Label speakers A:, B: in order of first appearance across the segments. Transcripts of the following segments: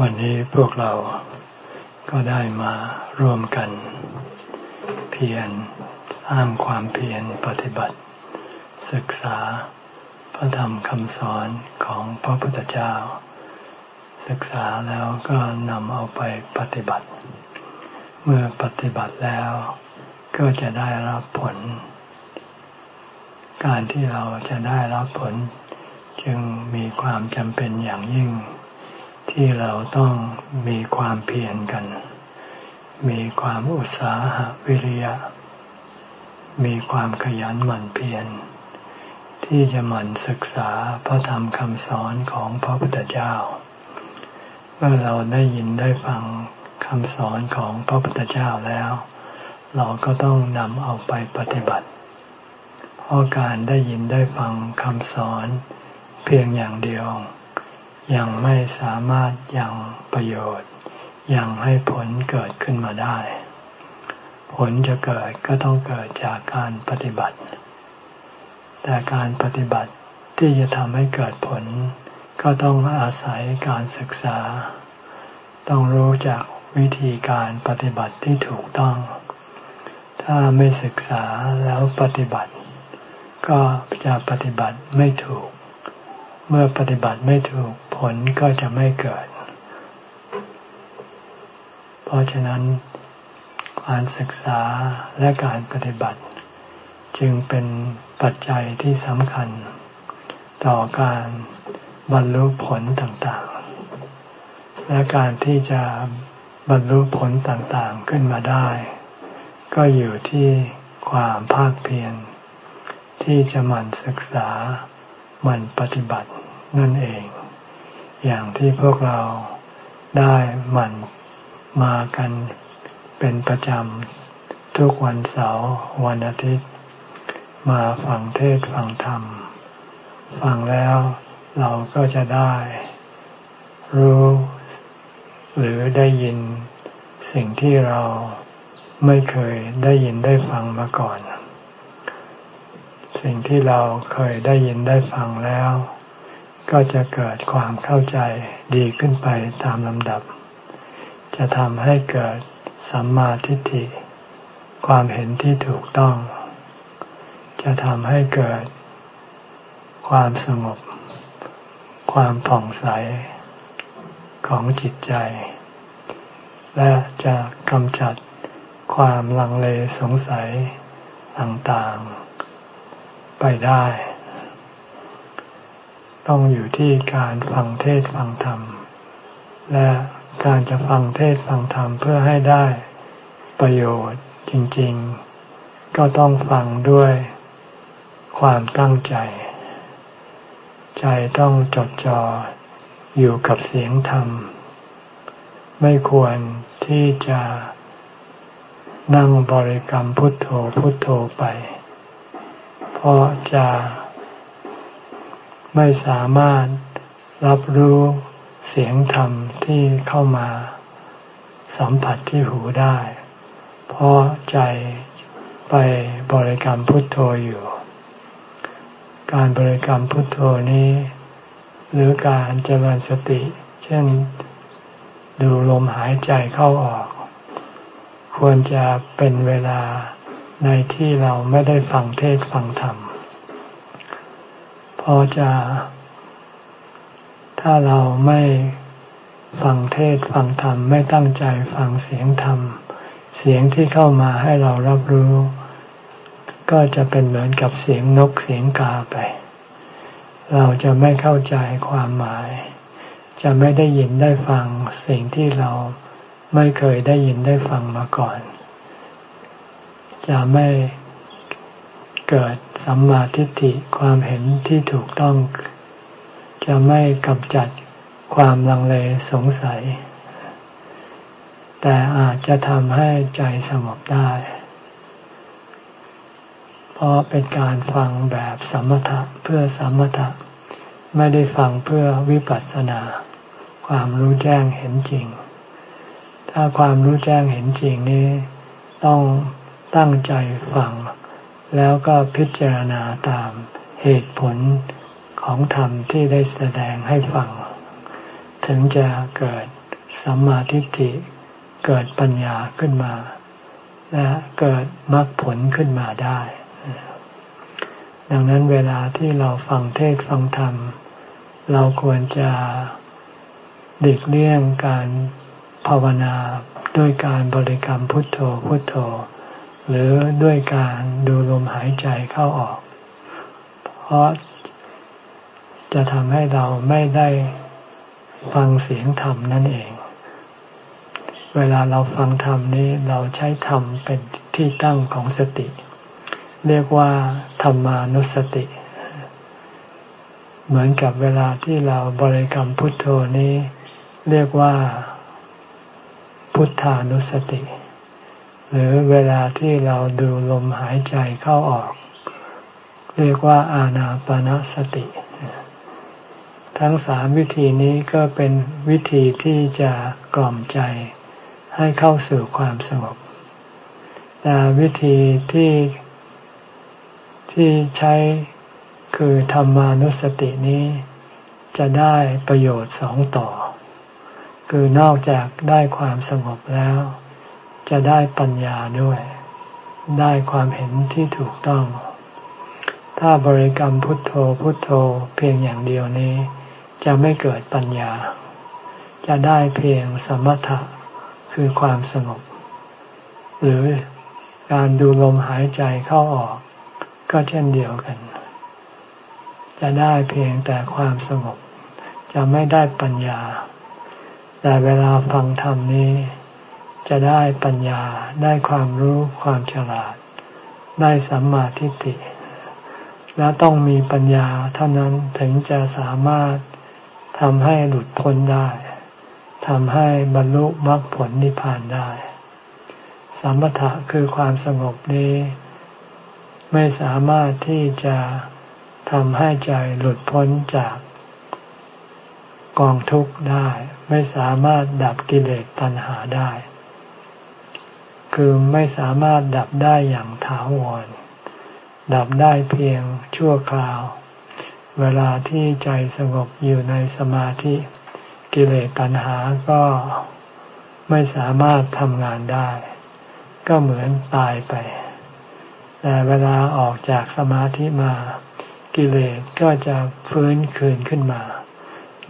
A: วันนี้พวกเราก็ได้มาร่วมกัน เพียรสร้างความเพียรปฏิบัติ ศึกษาพระธรรมคำสอนของพระพุทธเจ้า ศึกษาแล้วก็นำเอาไปปฏิบัติ เมื่อปฏิบัติแล้วก็จะได้รับผล การที่เราจะได้รับผลจึงมีความจำเป็นอย่างยิ่ง ที่เราต้องมีความเพียรกัน มีความอุตสาหะวิริยะ มีความขยันหมั่นเพียรที่จะหมั่นศึกษาพระธรรมคำสอนของพระพุทธเจ้า เมื่อเราได้ยินได้ฟังคำสอนของพระพุทธเจ้าแล้ว เราก็ต้องนำเอาไปปฏิบัติเพราะการได้ยินได้ฟังคำสอนเพียงอย่างเดียว ยังไม่สามารถยังประโยชน์ ยังให้ผลเกิดขึ้นมาได้ ผลจะเกิดก็ต้องเกิดจากการปฏิบัติ แต่การปฏิบัติที่จะทำให้เกิดผล ก็ต้องอาศัยการศึกษา ต้องรู้จักวิธีการปฏิบัติที่ถูกต้อง ถ้าไม่ศึกษาแล้วปฏิบัติ ก็จะปฏิบัติไม่ถูก เมื่อปฏิบัติไม่ถูก ผลก็จะไม่เกิด เพราะฉะนั้น การศึกษาและการปฏิบัติ จึงเป็นปัจจัยที่สำคัญ ต่อการบรรลุผลต่างๆ และการที่จะบรรลุผลต่างๆขึ้นมาได้ ก็อยู่ที่ความภาคเพียรที่จะหมั่นศึกษาหมั่นปฏิบัตินั่นเอง อย่างที่พวกเราได้หมั่นมากันเป็นประจำทุกวันเสาร์วันอาทิตย์ มาฟังเทศฟังธรรม ฟังแล้วเราก็จะได้ รู้ หรือได้ยินสิ่งที่เราไม่เคยได้ยินได้ฟังมาก่อน สิ่งที่เราเคยได้ยินได้ฟังแล้ว ก็จะเกิดความเข้าใจดีขึ้นไปตามลำดับ จะทำให้เกิดสัมมาทิฏฐิ ความเห็นที่ถูกต้อง จะทำให้เกิด ความสงบ ความผ่องใสของจิตใจ และจะกำจัดความลังเลสงสัยต่างๆ ไปได้ ต้องอยู่ที่การฟังเทศฟังธรรม และการจะฟังเทศฟังธรรมเพื่อให้ได้ประโยชน์จริง ๆ ก็ต้องฟังด้วยความตั้งใจ ใจต้องจดจ่ออยู่กับเสียงธรรม ไม่ควรที่จะนั่งบริกรรมพุทโธพุทโธไป เพราะจะ ไม่สามารถรับรู้เสียงธรรมที่เข้ามาสัมผัสที่หูได้ เพราะใจไปบริกรรมพุทโธอยู่ การบริกรรมพุทโธนี้ หรือการเจริญสติ เช่นดูลมหายใจเข้าออก ควรจะเป็นเวลาในที่เราไม่ได้ฟังเทศฟังธรรม พอจะ ถ้าเราไม่ฟังเทศฟังธรรมไม่ตั้งใจฟังเสียงธรรม เสียงที่เข้ามาให้เรารับรู้ ก็จะเป็นเหมือนกับเสียงนกเสียงกาไป เราจะไม่เข้าใจความหมาย จะไม่ได้ยินได้ฟังสิ่งที่เราไม่เคยได้ยินได้ฟังมาก่อน จะไม่ เกิดสัมมาทิฏฐิความเห็นที่ถูกต้อง จะไม่กำจัดความลังเลสงสัย แต่อาจจะทำให้ใจสงบได้ เพราะเป็นการฟังแบบสมถะเพื่อสมถะ ไม่ได้ฟังเพื่อวิปัสสนา ความรู้แจ้งเห็นจริง ถ้าความรู้แจ้งเห็นจริงนี้ ต้องตั้งใจฟัง แล้วก็พิจารณาตามเหตุผลของธรรมที่ได้แสดงให้ฟัง ถึงจะเกิดสัมมาทิฏฐิเกิดปัญญาขึ้นมา และเกิดมรรคผลขึ้นมาได้ ดังนั้นเวลาที่เราฟังเทศฟังธรรม เราควรจะหลีกเลี่ยงการภาวนาด้วยการบริกรรมพุทโธพุทโธ หรือด้วยการดูลมหายใจเข้าออก เพราะจะทำให้เราไม่ได้ฟังเสียงธรรมนั่นเอง เวลาเราฟังธรรมนี้เราใช้ธรรมเป็นที่ตั้งของสติ เรียกว่าธรรมานุสติ เหมือนกับเวลาที่เราบริกรรมพุทโธนี้ เรียกว่า พุทธานุสติ หรือเวลาที่เราดูลมหายใจเข้าออก เรียกว่าอาณาปณะสติ ทั้งสามวิธีนี้ก็เป็นวิธีที่จะกล่อมใจให้เข้าสู่ความสงบแต่วิธีที่ที่ใช้คือธรรมานุสตินี้จะได้ประโยชน์สองต่อ คือนอกจากได้ความสงบแล้ว จะได้ปัญญาด้วย ได้ความเห็นที่ถูกต้อง ถ้าบริกรรมพุทโธพุทโธเพียงอย่างเดียวนี้ จะไม่เกิดปัญญา จะได้เพียงสมถะคือความสงบ หรือการดูลมหายใจเข้าออก ก็เช่นเดียวกัน จะได้เพียงแต่ความสงบ จะไม่ได้ปัญญา แต่เวลาฟังธรรมนี้ จะได้ปัญญาได้ความรู้ความฉลาด ได้สัมมาทิฏฐิและต้องมีปัญญาเท่านั้นถึงจะสามารถทำให้หลุดพ้นได้ทำให้บรรลุมรรคผลนิพพานได้ สมถะคือความสงบนี้ ไม่สามารถที่จะทำให้ใจหลุดพ้นจากกองทุกข์ได้ ไม่สามารถดับกิเลสตัณหาได้ คือไม่สามารถดับได้อย่างถาวร ดับได้เพียงชั่วคราว เวลาที่ใจสงบอยู่ในสมาธิกิเลสตัณหาก็ไม่สามารถทำงานได้ ก็เหมือนตายไป แต่เวลาออกจากสมาธิมา กิเลสก็จะฟื้นคืนขึ้นมา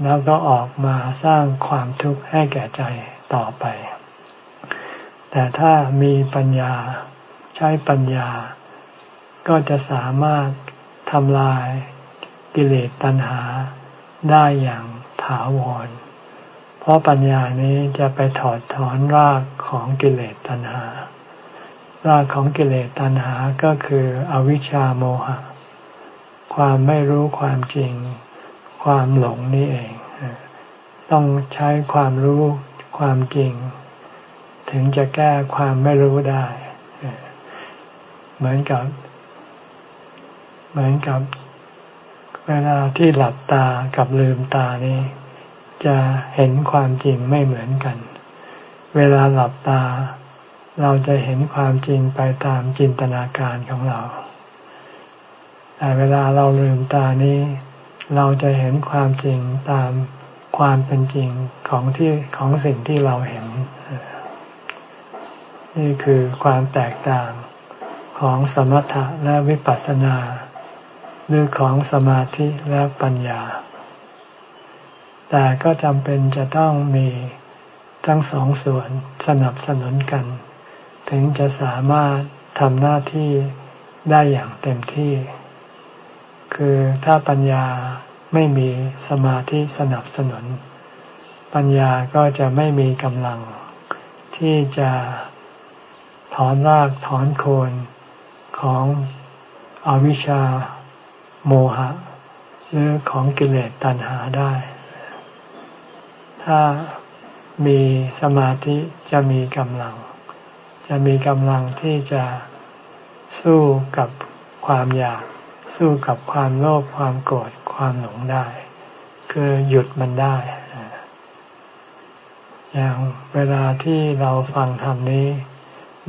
A: แล้วก็ออกมาสร้างความทุกข์ให้แก่ใจต่อไป แต่ถ้ามีปัญญาใช้ปัญญา ก็จะสามารถทำลายกิเลสตัณหาได้อย่างถาวร เพราะปัญญานี้จะไปถอดถอนรากของกิเลสตัณหา รากของกิเลสตัณหาก็คืออวิชชาโมหะ ความไม่รู้ความจริง ความหลงนี่เอง ต้องใช้ความรู้ความจริง ถึงจะแก้ความไม่รู้ได้ เหมือนกับ เหมือนกับ เวลาที่หลับตากับลืมตานี้ จะเห็นความจริงไม่เหมือนกัน เวลาหลับตา เราจะเห็นความจริงไปตามจินตนาการของเรา แต่เวลาเราลืมตานี้ เราจะเห็นความจริงตามความเป็นจริงของที่ของสิ่งที่เราเห็น นี่คือความแตกต่างของสมถะและวิปัสสนา หรือของสมาธิและปัญญา แต่ก็จำเป็นจะต้องมีทั้งสองส่วนสนับสนุนกัน ถึงจะสามารถทำหน้าที่ได้อย่างเต็มที่ คือถ้าปัญญาไม่มีสมาธิสนับสนุน ปัญญาก็จะไม่มีกำลัง ที่จะ ถอนรากถอนโคนของอวิชชาโมหะ หรือของกิเลสตัณหาได้ ถ้ามีสมาธิจะมีกำลัง จะมีกำลังที่จะสู้กับความอยาก สู้กับความโลภความโกรธความหลงได้ คือหยุดมันได้ อย่างเวลาที่เราฟังธรรมนี้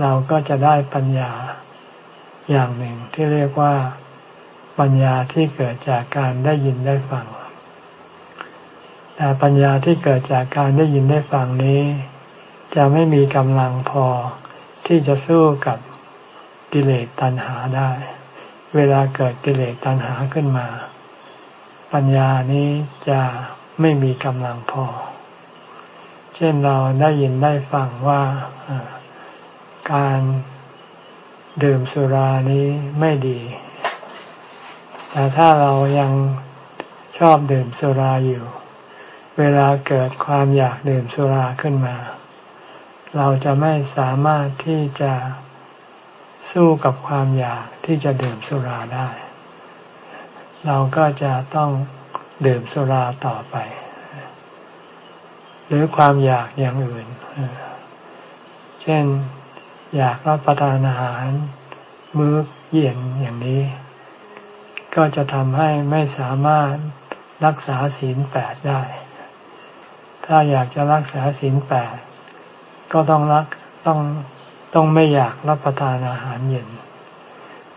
A: เราก็จะได้ปัญญาอย่างหนึ่งที่เรียกว่าปัญญาที่เกิดจากการได้ยินได้ฟัง แต่ปัญญาที่เกิดจากการได้ยินได้ฟังนี้ จะไม่มีกำลังพอที่จะสู้กับกิเลสตัณหาได้ เวลาเกิดกิเลสตัณหาขึ้นมา ปัญญานี้จะไม่มีกำลังพอ เช่นเราได้ยินได้ฟังว่า การดื่มสุรานี้ไม่ดี แต่ถ้าเรายังชอบดื่มสุราอยู่ เวลาเกิดความอยากดื่มสุราขึ้นมา เราจะไม่สามารถที่จะสู้กับความอยากที่จะดื่มสุราได้ เราก็จะต้องดื่มสุราต่อไป หรือความอยากอย่างอื่น เช่น อยากรับประทานอาหารมื้อเย็นอย่างนี้ ก็จะทำให้ไม่สามารถรักษาศีลแปดได้ ถ้าอยากจะรักษาศีลแปดก็ต้องรักต้องต้องไม่อยากรับประทานอาหารเย็น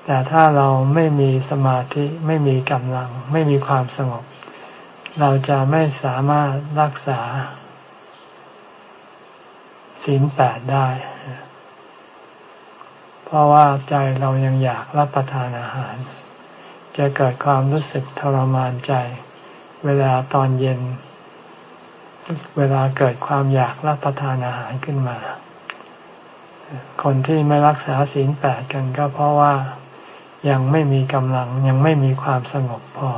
A: แต่ถ้าเราไม่มีสมาธิไม่มีกำลัง ไม่มีความสงบ เราจะไม่สามารถรักษาศีลแปดได้ เพราะว่าใจเรายังอยากรับประทานอาหาร จะเกิดความรู้สึกทรมานใจ เวลาตอนเย็น เวลาเกิดความอยากรับประทานอาหารขึ้นมา คนที่ไม่รักษาศีลแปดกันก็เพราะว่ายังไม่มีกำลังยังไม่มีความสงบพอ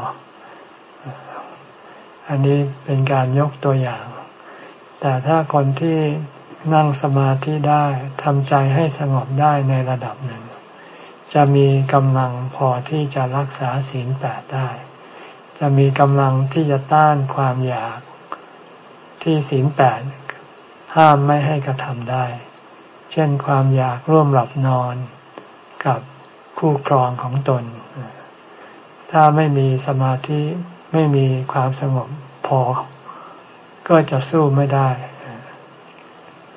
A: อันนี้เป็นการยกตัวอย่าง แต่ถ้าคนที่ นั่งสมาธิได้ทำใจให้สงบได้ในระดับหนึ่ง จะมีกำลังพอที่จะรักษาศีลแปดได้ จะมีกำลังที่จะต้านความอยากที่ศีลแปดห้ามไม่ให้กระทำได้ เช่นความอยากร่วมหลับนอนกับคู่ครองของตน ถ้าไม่มีสมาธิไม่มีความสงบพอ ก็จะสู้ไม่ได้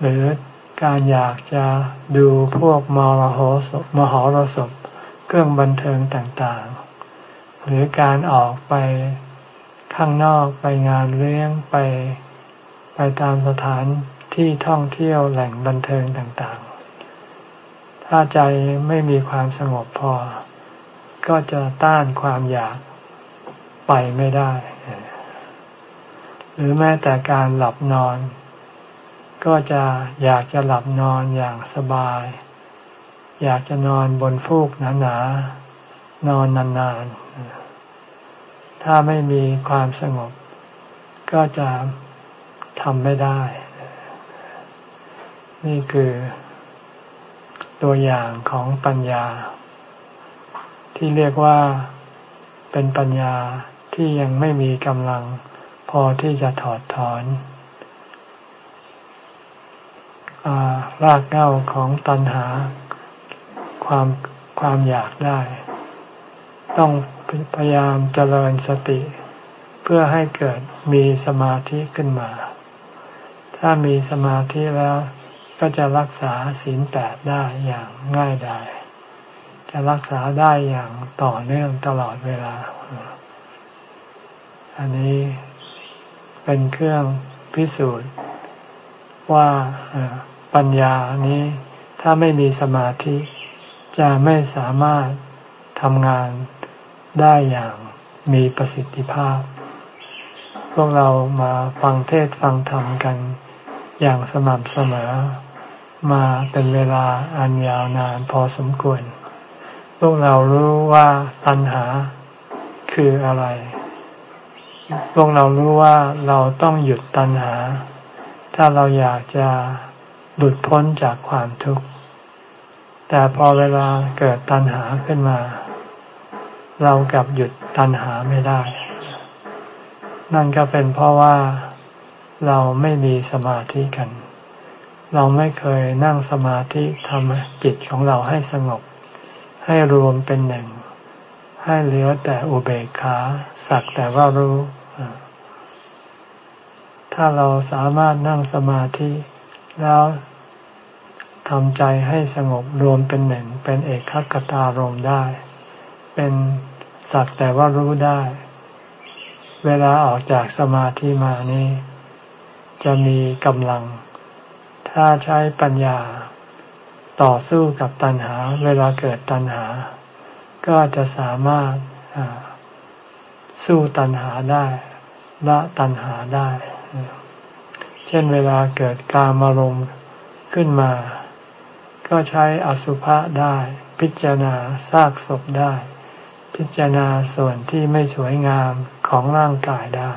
A: หรือการอยากจะดูพวกมรหสมหรสพเครื่องบันเทิงต่างๆ หรือการออกไปข้างนอกไปงานเลี้ยงไปไปตามสถานที่ท่องเที่ยวแหล่งบันเทิงต่างๆ ถ้าใจไม่มีความสงบพอ ก็จะต้านความอยากไปไม่ได้ หรือแม้แต่การหลับนอน ก็จะอยากจะหลับนอนอย่างสบาย อยากจะนอนบนฟูกหนาๆนอนนานๆ ถ้าไม่มีความสงบ ก็จะทำไม่ได้ นี่คือ ตัวอย่างของปัญญา ที่เรียกว่าเป็นปัญญาที่ยังไม่มีกำลัง พอที่จะถอดถอน รากเหง้าของตัณหาความความอยากได้ ต้องพยายามเจริญสติ เพื่อให้เกิดมีสมาธิขึ้นมา ถ้ามีสมาธิแล้วก็จะรักษาศีลแปดได้อย่างง่ายดายจะรักษาได้อย่างต่อเนื่องตลอดเวลา อันนี้เป็นเครื่องพิสูจน์ว่า ปัญญานี้ถ้าไม่มีสมาธิ จะไม่สามารถทำงานได้อย่างมีประสิทธิภาพ พวกเรามาฟังเทศฟังธรรมกันอย่างสม่ำเสมอ มาเป็นเวลาอันยาวนานพอสมควร พวกเรารู้ว่าตัณหาคืออะไร พวกเรารู้ว่าเราต้องหยุดตัณหา ถ้าเราอยากจะ หลุดพ้นจากความทุกข์ แต่พอเวลาเกิดตัณหาขึ้นมา เรากลับหยุดตัณหาไม่ได้ นั่นก็เป็นเพราะว่าเราไม่มีสมาธิกัน เราไม่เคยนั่งสมาธิทำจิตของเราให้สงบ ให้รวมเป็นหนึ่ง ให้เหลือแต่อุเบกขาสักแต่ว่ารู้ ถ้าเราสามารถนั่งสมาธิ แล้วทำใจให้สงบรวมเป็นหนึ่ง เป็นเอกขคตารมได้ เป็นสักแต่ว่ารู้ได้ เวลาออกจากสมาธิมานี้ จะมีกำลัง ถ้าใช้ปัญญา ต่อสู้กับตัณหา เวลาเกิดตัณหา ก็จะสามารถสู้ตัณหาได้ละตัณหาได้ ช่นเวลาเกิดกามารมณ์ขึ้นมา ก็ใช้อสุภะได้ พิจารณาซากศพได้ พิจารณาส่วนที่ไม่สวยงามของร่างกายได้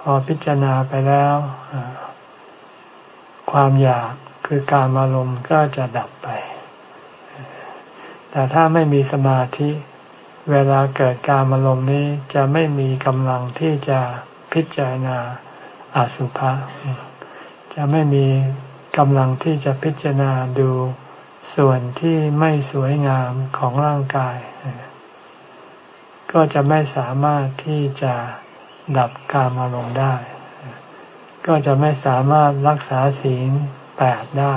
A: พอพิจารณาไปแล้ว ความอยากคือการอารมณ์ก็จะดับไป แต่ถ้าไม่มีสมาธิ เวลาเกิดการอารมณ์นี้จะไม่มีกำลังที่จะพิจารณา อสุภะจะไม่มีกำลังที่จะพิจารณาดูส่วนที่ไม่สวยงามของร่างกาย ก็จะไม่สามารถที่จะดับการอารมณ์ได้ ก็จะไม่สามารถรักษาศีลแปดได้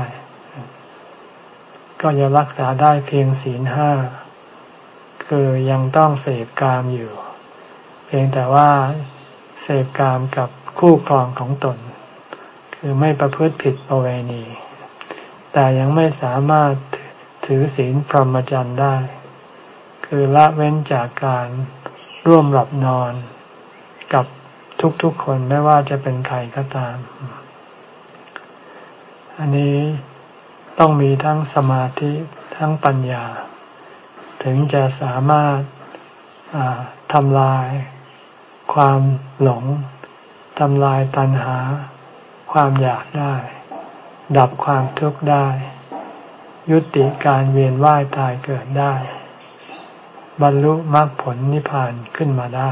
A: ก็จะรักษาได้เพียงศีลห้าคือยังต้องเสพกามอยู่ เพียงแต่ว่าเสพกามกับ คู่ครองของตน คือไม่ประพฤติผิดประเวณี แต่ยังไม่สามารถถือศีลพรหมจรรย์ได้ คือละเว้นจากการร่วมหลับนอนกับทุกๆคนไม่ว่าจะเป็นใครก็ตาม อันนี้ต้องมีทั้งสมาธิทั้งปัญญา ถึงจะสามารถทำลายความหลง ทำลายตัณหา ความอยากได้ ดับความทุกข์ได้ ยุติการเวียนว่ายตายเกิดได้ บรรลุมรรคผลนิพพานขึ้นมาได้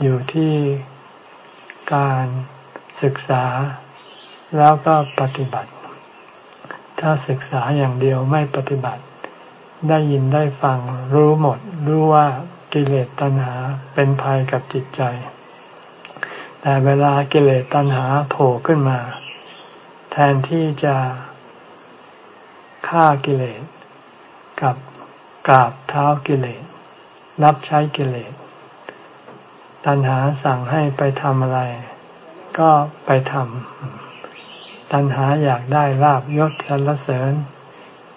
A: อยู่ที่การศึกษาแล้วก็ปฏิบัติ ถ้าศึกษาอย่างเดียวไม่ปฏิบัติ ได้ยินได้ฟังรู้หมด รู้ว่า กิเลสตัณหาเป็นภัยกับจิตใจ แต่เวลากิเลสตัณหาโผล่ขึ้นมา แทนที่จะฆ่ากิเลสกับกราบเท้ากิเลสรับใช้กิเลส ตัณหาสั่งให้ไปทำอะไร ก็ไปทำตัณหาอยากได้ลาบยศสรรเสริญ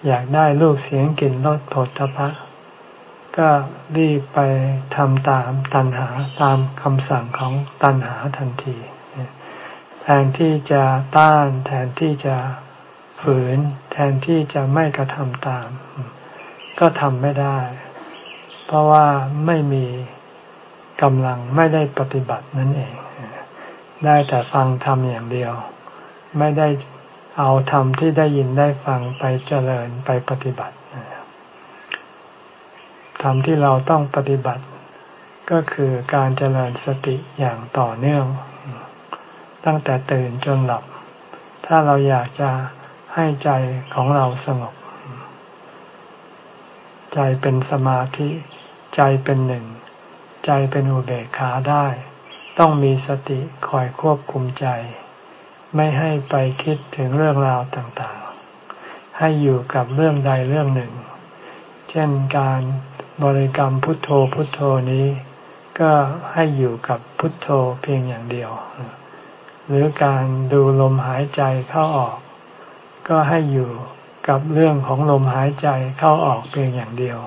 A: อยากได้รูปเสียงกลิ่นรสผลพระ ก็รีบไปทำตามตัณหาตามคำสั่งของตัณหาทันทีแทนที่จะต้าน แทนที่จะฝืน แทนที่จะไม่กระทำตาม ก็ทำไม่ได้ เพราะว่าไม่มีกำลังไม่ได้ปฏิบัตินั่นเอง ได้แต่ฟังธรรมอย่างเดียว ไม่ได้เอาธรรมที่ได้ยินได้ฟังไปเจริญไปปฏิบัติ ธรรมที่เราต้องปฏิบัติ ก็คือการเจริญสติอย่างต่อเนื่อง ตั้งแต่ตื่นจนหลับ ถ้าเราอยากจะให้ใจของเราสงบ ใจเป็นสมาธิ ใจเป็นหนึ่ง ใจเป็นอุเบกขาได้ ต้องมีสติคอยควบคุมใจ ไม่ให้ไปคิดถึงเรื่องราวต่างๆ ให้อยู่กับเรื่องใดเรื่องหนึ่ง เช่นการ บริกรรมพุทโธพุทโธนี้ ก็ให้อยู่กับพุทโธเพียงอย่างเดียว หรือการดูลมหายใจเข้าออก ก็ให้อยู่กับเรื่องของลมหายใจเข้าออกเพียงอย่างเดียว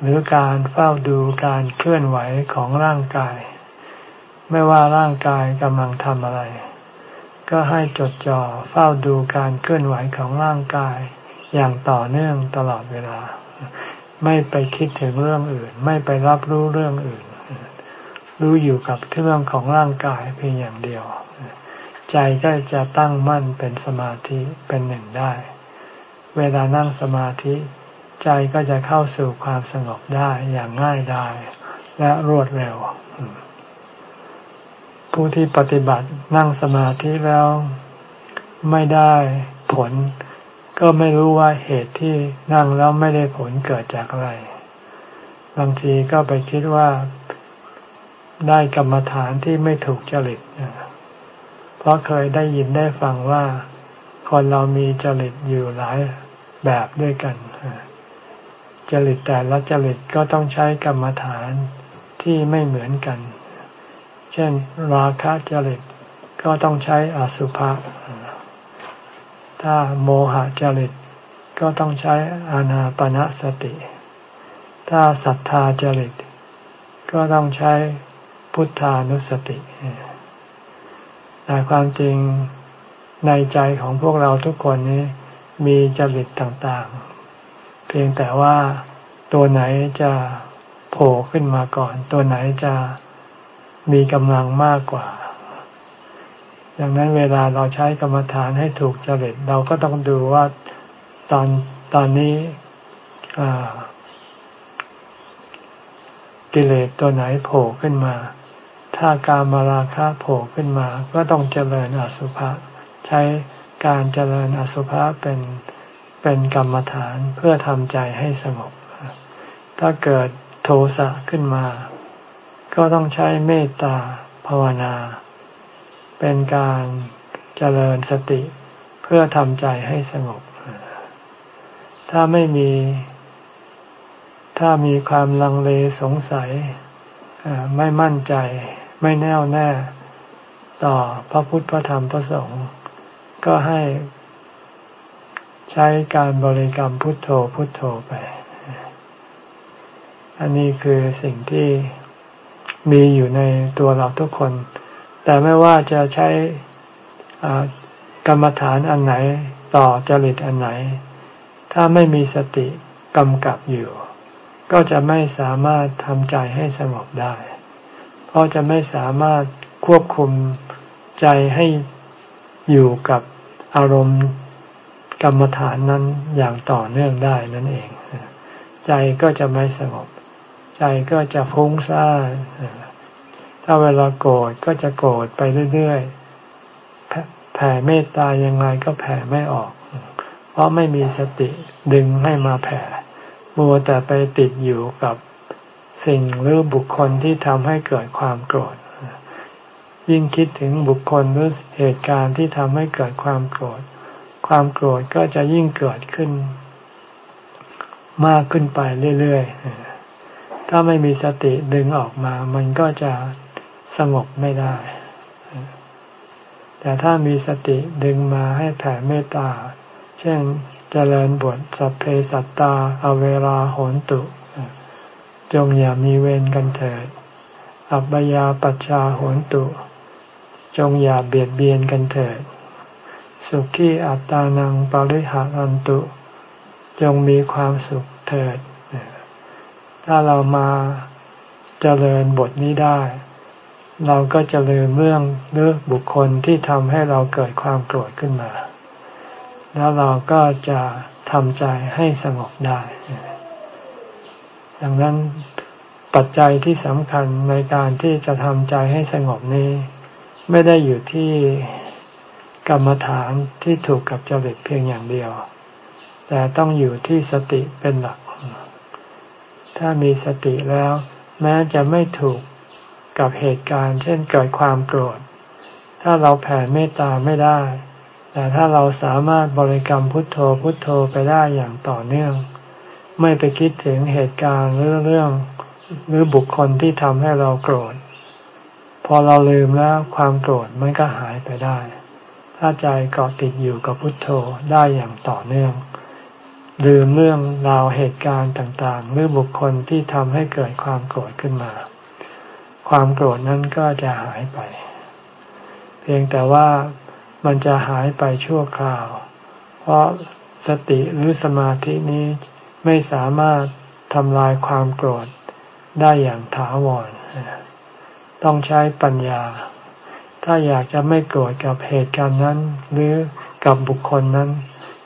A: หรือการเฝ้าดูการเคลื่อนไหวของร่างกาย ไม่ว่าร่างกายกำลังทำอะไร ก็ให้จดจ่อเฝ้าดูการเคลื่อนไหวของร่างกายอย่างต่อเนื่องตลอดเวลา ไม่ไปคิดถึงเรื่องอื่น ไม่ไปรับรู้เรื่องอื่น รู้อยู่กับเรื่องของร่างกายเพียงอย่างเดียว ใจก็จะตั้งมั่นเป็นสมาธิเป็นหนึ่งได้ เวลานั่งสมาธิ ใจก็จะเข้าสู่ความสงบได้อย่างง่ายดายและรวดเร็ว ผู้ที่ปฏิบัตินั่งสมาธิแล้วไม่ได้ผล ก็ไม่รู้ว่าเหตุที่นั่งแล้วไม่ได้ผลเกิดจากอะไร บางทีก็ไปคิดว่าได้กรรมฐานที่ไม่ถูกจริตเพราะเคยได้ยินได้ฟังว่า คนเรามีจริตอยู่หลายแบบด้วยกันจจริตแต่ละจริตก็ต้องใช้กรรมฐานที่ไม่เหมือนกัน เช่น ราคะจริตก็ต้องใช้อสุภะ ถ้าโมหะจริตก็ต้องใช้อานาปณะสติ ถ้าศรัทธาจริต ก็ต้องใช้พุทธานุสติ แต่ความจริงในใจของพวกเราทุกคนนี้มีจริตต่างๆ เพียงแต่ว่าตัวไหนจะโผล่ขึ้นมาก่อน ตัวไหนจะมีกำลังมากกว่า ดังนั้นเวลาเราใช้กรรมฐานให้ถูกจริตเราก็ต้องดูว่าตอนตอนนี้กิเลสตัวไหนโผล่ขึ้นมา ถ้าการมาราคะโผล่ขึ้นมา ก็ต้องเจริญอสุภะใช้การเจริญอสุภะเป็นเป็นกรรมฐานเพื่อทำใจให้สงบ ถ้าเกิดโทสะขึ้นมา ก็ต้องใช้เมตตาภาวนา เป็นการเจริญสติเพื่อทำใจให้สงบ ถ้าไม่มี ถ้ามีความลังเลสงสัย ไม่มั่นใจ ไม่แน่วแน่ ต่อพระพุทธพระธรรมพระสงฆ์ก็ให้ใช้การบริกรรมพุทโธพุทโธไป อันนี้คือสิ่งที่มีอยู่ในตัวเราทุกคน แต่ไม่ว่าจะใช้กรรมฐานอันไหนต่อจริตอันไหน ถ้าไม่มีสติกำกับอยู่ ก็จะไม่สามารถทำใจให้สงบได้ เพราะจะไม่สามารถควบคุมใจให้อยู่กับอารมณ์กรรมฐานนั้นอย่างต่อเนื่องได้นั่นเอง ใจก็จะไม่สงบ ใจก็จะฟุ้งซ่าน ถ้าเวลาโกรธก็จะโกรธไปเรื่อยๆ แผ่เมตตายังไงก็แผ่ไม่ออก เพราะไม่มีสติดึงให้มาแผ่ มัวแต่ไปติดอยู่กับสิ่งหรือบุคคลที่ทำให้เกิดความโกรธ ยิ่งคิดถึงบุคคลหรือเหตุการณ์ที่ทำให้เกิดความโกรธ ความโกรธก็จะยิ่งเกิดขึ้น มากขึ้นไปเรื่อยๆ ถ้าไม่มีสติดึงออกมา มันก็จะ สงบไม่ได้ แต่ถ้ามีสติดึงมาให้แผ่เมตตา เช่นเจริญบทสัพเพสัตตา อเวลาโหนตุ จงอย่ามีเวรกันเถิด อัปยาปัชชาโหนตุ จงอย่าเบียดเบียนกันเถิด สุขีอัตตานังปริหารันตุ จงมีความสุขเถิด ถ้าเรามาเจริญบทนี้ได้ เราก็จะลืมเรื่องเรื่อบุคคลที่ทำให้เราเกิดความโกรธขึ้นมา แล้วเราก็จะทำใจให้สงบได้ ดังนั้นปัจจัยที่สำคัญในการที่จะทำใจให้สงบนี้ ไม่ได้อยู่ที่กรรมฐานที่ถูกกับจริตเพียงอย่างเดียว แต่ต้องอยู่ที่สติเป็นหลัก ถ้ามีสติแล้ว แม้จะไม่ถูก กับเหตุการณ์ เช่นเกิดความโกรธ ถ้าเราแผ่เมตตาไม่ได้ แต่ถ้าเราสามารถบริกรรมพุทโธพุทโธไปได้อย่างต่อเนื่อง ไม่ไปคิดถึงเหตุการณ์หรือเรื่อง หรือบุคคลที่ทำให้เราโกรธ พอเราลืมแล้วความโกรธมันก็หายไปได้ ถ้าใจเกาะติดอยู่กับพุทโธได้อย่างต่อเนื่องลืมเรื่องราวเหตุการณ์ต่างๆ หรือบุคคลที่ทำให้เกิดความโกรธขึ้นมา ความโกรธนั้นก็จะหายไป เพียงแต่ว่ามันจะหายไปชั่วคราว เพราะสติหรือสมาธินี้ไม่สามารถทำลายความโกรธได้อย่างถาวร ต้องใช้ปัญญา ถ้าอยากจะไม่โกรธกับเหตุการณ์นั้น หรือกับบุคคลนั้น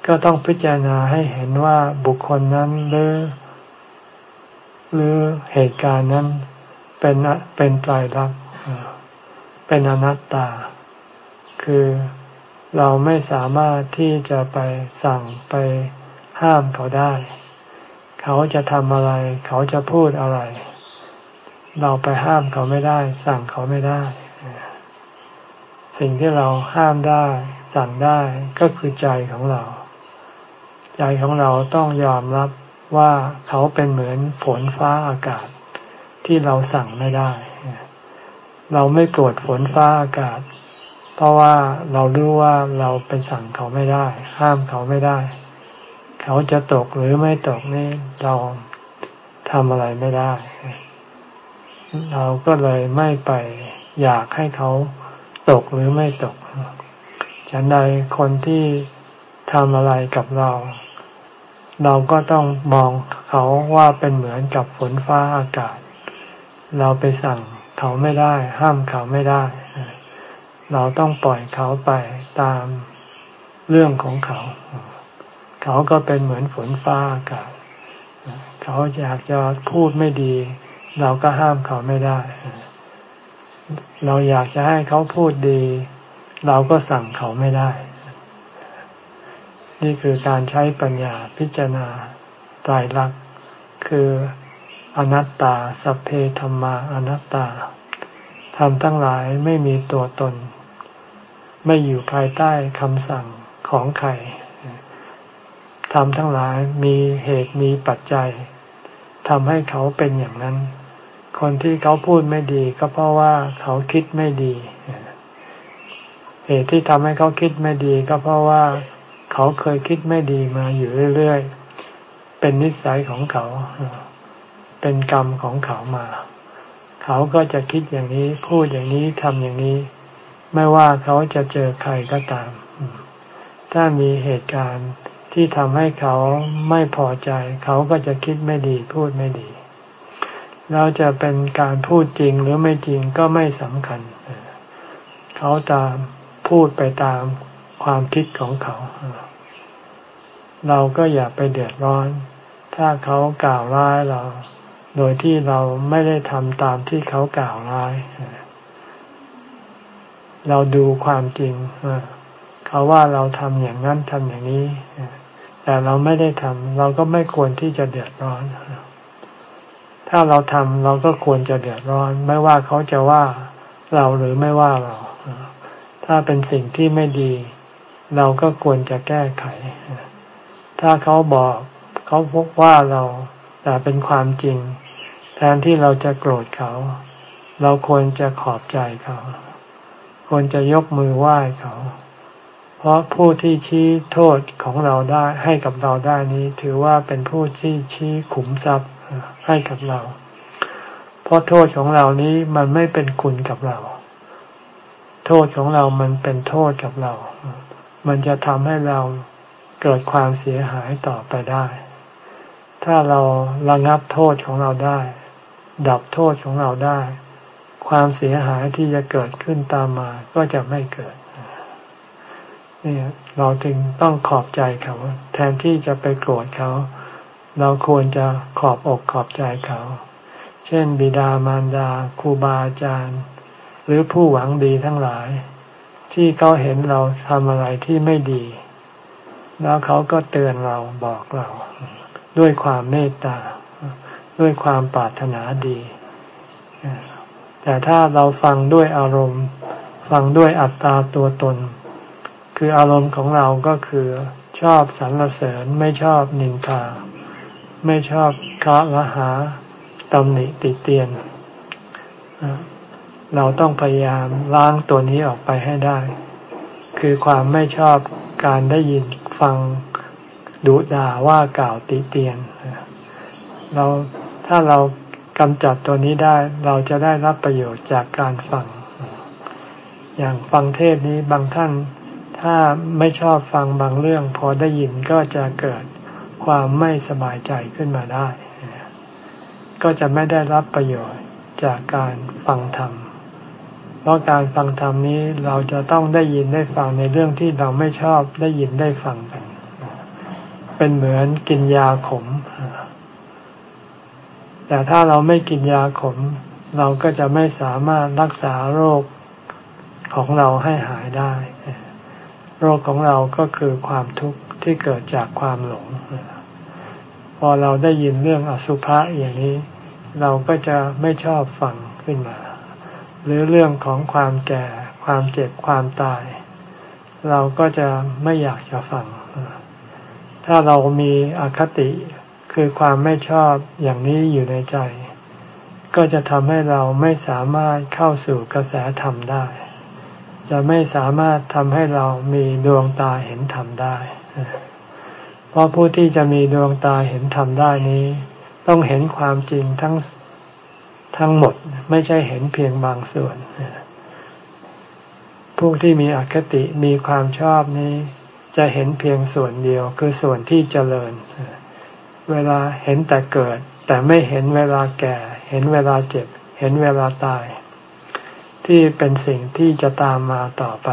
A: ก็ต้องพิจารณาให้เห็นว่าบุคคลนั้นหรือหรือเหตุการณ์นั้น เป็นเป็นไตรลักษณ์เป็นอนัตตา คือเราไม่สามารถที่จะไปสั่งไปห้ามเขาได้ เขาจะทำอะไร เขาจะพูดอะไร เราไปห้ามเขาไม่ได้ สั่งเขาไม่ได้ สิ่งที่เราห้ามได้ สั่งได้ก็คือใจของเรา ใจของเราต้องยอมรับว่าเขาเป็นเหมือนฝนฟ้าอากาศ ที่เราสั่งไม่ได้ เราไม่โกรธฝนฟ้าอากาศ เพราะว่าเรารู้ว่าเราเป็นสั่งเขาไม่ได้ ห้ามเขาไม่ได้ เขาจะตกหรือไม่ตกนี่เราทำอะไรไม่ได้ เราก็เลยไม่ไปอยากให้เขาตกหรือไม่ตก ฉันใดคนที่ทำอะไรกับเรา เราก็ต้องมองเขาว่าเป็นเหมือนกับฝนฟ้าอากาศ เราไปสั่งเขาไม่ได้ ห้ามเขาไม่ได้ เราต้องปล่อยเขาไปตามเรื่องของเขา เขาก็เป็นเหมือนฝนฟ้าอากาศเขาอยากจะพูดไม่ดี เราก็ห้ามเขาไม่ได้ เราอยากจะให้เขาพูดดี เราก็สั่งเขาไม่ได้ นี่คือการใช้ปัญญาพิจารณาตายรักคือ อนัตตา สัพเพธรรมาอนัตตาทำทั้งหลายไม่มีตัวตน ไม่อยู่ภายใต้คำสั่งของใครทำทั้งหลายมีเหตุมีปัจจัยทำให้เขาเป็นอย่างนั้น คนที่เขาพูดไม่ดีก็เพราะว่าเขาคิดไม่ดี เหตุที่ทำให้เขาคิดไม่ดีก็เพราะว่าเขาเคยคิดไม่ดีมาอยู่เรื่อยๆ เป็นนิสัยของเขา เป็นกรรมของเขามา เขาก็จะคิดอย่างนี้พูดอย่างนี้ทำอย่างนี้ ไม่ว่าเขาจะเจอใครก็ตาม ถ้ามีเหตุการณ์ที่ทำให้เขาไม่พอใจ เขาก็จะคิดไม่ดีพูดไม่ดีเราจะเป็นการพูดจริงหรือไม่จริงก็ไม่สำคัญ เขาตามพูดไปตามความคิดของเขา เราก็อย่าไปเดือดร้อน ถ้าเขากล่าวร้ายเรา โดยที่เราไม่ได้ทำตามที่เขากล่าวร้าย เราดูความจริง เขาว่าเราทำอย่างนั้นทำอย่างนี้ แต่เราไม่ได้ทำเราก็ไม่ควรที่จะเดือดร้อน ถ้าเราทำเราก็ควรจะเดือดร้อน ไม่ว่าเขาจะว่าเราหรือไม่ว่าเรา ถ้าเป็นสิ่งที่ไม่ดี เราก็ควรจะแก้ไข ถ้าเขาบอกเขาพกว่าเราแต่เป็นความจริง แทนที่เราจะโกรธเขา เราควรจะขอบใจเขา ควรจะยกมือไหว้เขา เพราะผู้ที่ชี้โทษของเราได้ให้กับเราได้นี้ ถือว่าเป็นผู้ที่ชี้ขุมทรัพย์ให้กับเรา เพราะโทษของเรานี้มันไม่เป็นคุณกับเรา โทษของเรามันเป็นโทษกับเรา มันจะทำให้เราเกิดความเสียหายต่อไปได้ ถ้าเราระงับโทษของเราได้ ดับโทษของเราได้ ความเสียหายที่จะเกิดขึ้นตามมาก็จะไม่เกิดนี่เราจึงต้องขอบใจเขา แทนที่จะไปโกรธเขา เราควรจะขอบอกขอบใจเขา เช่น บิดามารดาครูบาอาจารย์ หรือผู้หวังดีทั้งหลาย ที่เขาเห็นเราทำอะไรที่ไม่ดี แล้วเขาก็เตือนเราบอกเรา ด้วยความเมตตา ด้วยความปรารถนาดี แต่ถ้าเราฟังด้วยอารมณ์ ฟังด้วยอัตตาตัวตน คืออารมณ์ของเราก็คือชอบสรรเสริญไม่ชอบนินทา ไม่ชอบคาละหาตำหนิติเตียน เราต้องพยายามล้างตัวนี้ออกไปให้ได้ คือความไม่ชอบการได้ยินฟังดุด่าว่ากล่าวติเตียน เรา ถ้าเรากำจัดตัวนี้ได้เราจะได้รับประโยชน์จากการฟัง อย่างฟังเทศนี้บางท่าน ถ้าไม่ชอบฟังบางเรื่อง พอได้ยินก็จะเกิดความไม่สบายใจขึ้นมาได้ ก็จะไม่ได้รับประโยชน์จากการฟังธรรม เพราะการฟังธรรมนี้เราจะต้องได้ยินได้ฟังในเรื่องที่เราไม่ชอบได้ยินได้ฟังกัน เป็นเหมือนกินยาขม แต่ถ้าเราไม่กินยาขม เราก็จะไม่สามารถรักษาโรคของเราให้หายได้ โรคของเราก็คือความทุกข์ที่เกิดจากความหลง พอเราได้ยินเรื่องอสุภะอย่างนี้ เราก็จะไม่ชอบฟังขึ้นมา หรือเรื่องของความแก่ ความเจ็บความตาย เราก็จะไม่อยากจะฟัง ถ้าเรามีอคติ คือความไม่ชอบอย่างนี้อยู่ในใจ ก็จะทำให้เราไม่สามารถเข้าสู่กระแสธรรมได้ จะไม่สามารถทำให้เรามีดวงตาเห็นธรรมได้ เพราะผู้ที่จะมีดวงตาเห็นธรรมได้นี้ ต้องเห็นความจริงทั้งทั้งหมดไม่ใช่เห็นเพียงบางส่วน ผู้ที่มีอคติมีความชอบนี้ จะเห็นเพียงส่วนเดียวคือส่วนที่เจริญเเวลาเห็นแต่เกิด แต่ไม่เห็นเวลาแก่ เห็นเวลาเจ็บ เห็นเวลาตาย ที่เป็นสิ่งที่จะตามมาต่อไป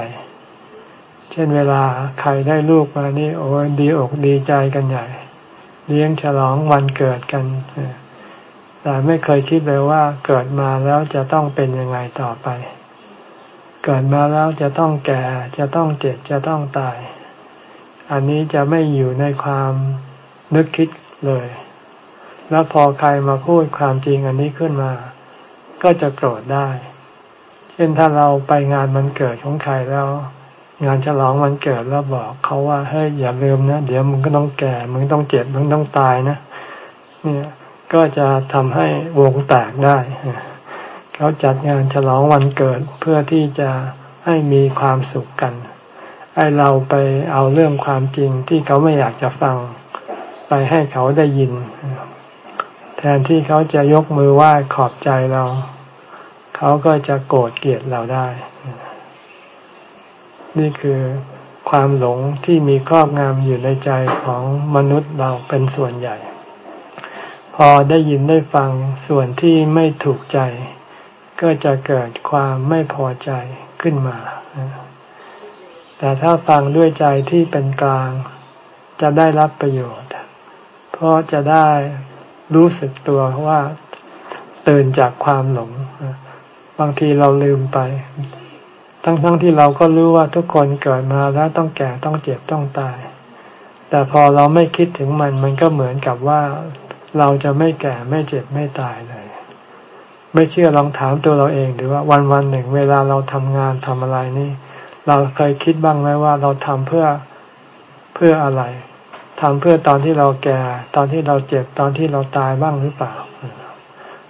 A: เช่นเวลาใครได้ลูกมานี่โอ้ดีอกดีใจกันใหญ่ เลี้ยงฉลองวันเกิดกันแต่ไม่เคยคิดเลยว่าเกิดมาแล้วจะต้องเป็นยังไงต่อไป เกิดมาแล้วจะต้องแก่ จะต้องเจ็บ จะต้องตาย อันนี้จะไม่อยู่ในความนึกคิด เลย แล้วพอใครมาพูดความจริงอันนี้ขึ้นมา ก็จะโกรธได้ เช่นถ้าเราไปงานมันเกิดของใครแล้ว งานฉลองวันเกิดแล้วบอกเขาว่าเฮ้ยอย่าลืมนะเดี๋ยวมึงก็ต้องแก่มึงต้องเจ็บมึงต้องตายนะ เนี่ยก็จะทำให้วงแตกได้ เขาจัดงานฉลองวันเกิดเพื่อที่จะให้มีความสุขกันให้เราไปเอาเรื่องความจริงที่เขาไม่อยากจะฟัง ไปให้เขาได้ยิน แทนที่เขาจะยกมือไหว้ขอบใจเรา เขาก็จะโกรธเกลียดเราได้ นี่คือความหลงที่มีครอบงำอยู่ในใจของมนุษย์เราเป็นส่วนใหญ่ พอได้ยินได้ฟังส่วนที่ไม่ถูกใจ ก็จะเกิดความไม่พอใจขึ้นมา แต่ถ้าฟังด้วยใจที่เป็นกลาง จะได้รับประโยชน์ เพราะจะได้รู้สึกตัวว่าตื่นจากความหลง บางทีเราลืมไป ทั้งๆทที่เราก็รู้ว่าทุกคนเกิดมาแล้วต้องแก่ต้องเจ็บต้องตาย แต่พอเราไม่คิดถึงมัน มันก็เหมือนกับว่าเราจะไม่แก่ไม่เจ็บไม่ตายเลย ไม่เชื่อลองถามตัวเราเองดูว่าวันวันหนึ่ง เวลาเราทำงานทำอะไรนี่ เราเคยคิดบ้างไหมว่าเราทำเพื่อเพื่ออะไร ทำเพื่อตอนที่เราแก่ ตอนที่เราเจ็บตอนที่เราตายบ้างหรือเปล่า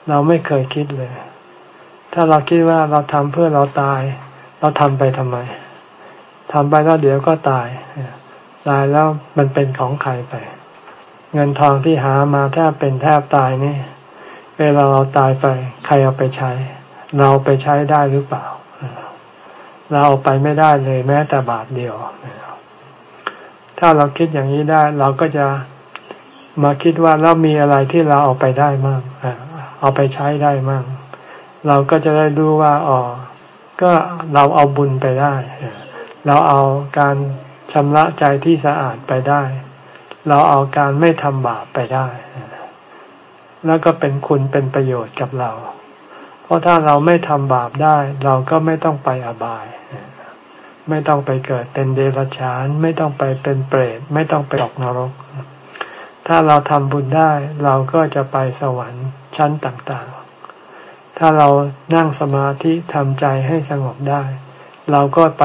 A: เราไม่เคยคิดเลย ถ้าเราคิดว่าเราทำเพื่อเราตาย เราทำไปทำไมทำไปแล้วเดี๋ยวก็ตายตายแล้วมันเป็นของใครไป เงินทองที่หามาแทบเป็นแทบตายนี่ เวลาเราตายไปใครเอาไปใช้ เราไปใช้ได้หรือเปล่า เราเอาไปไม่ได้เลยแม้แต่บาทเดียว ถ้าเราคิดอย่างนี้ได้ เราก็จะมาคิดว่าเรามีอะไรที่เราเอาไปได้มั่งเอาไปใช้ได้มั่งเราก็จะได้รู้ว่าอ๋อก็เราเอาบุญไปได้ เราเอาการชำระใจที่สะอาดไปได้ เราเอาการไม่ทำบาปไปได้ แล้วก็เป็นคุณเป็นประโยชน์กับเรา เพราะถ้าเราไม่ทำบาปได้ เราก็ไม่ต้องไปอบาย ไม่ต้องไปเกิดเป็นเดรัจฉาน ไม่ต้องไปเป็นเปรตไม่ต้องไปตกนรก ถ้าเราทำบุญได้เราก็จะไปสวรรค์ชั้นต่างๆ ถ้าเรานั่งสมาธิทำใจให้สงบได้ เราก็ไป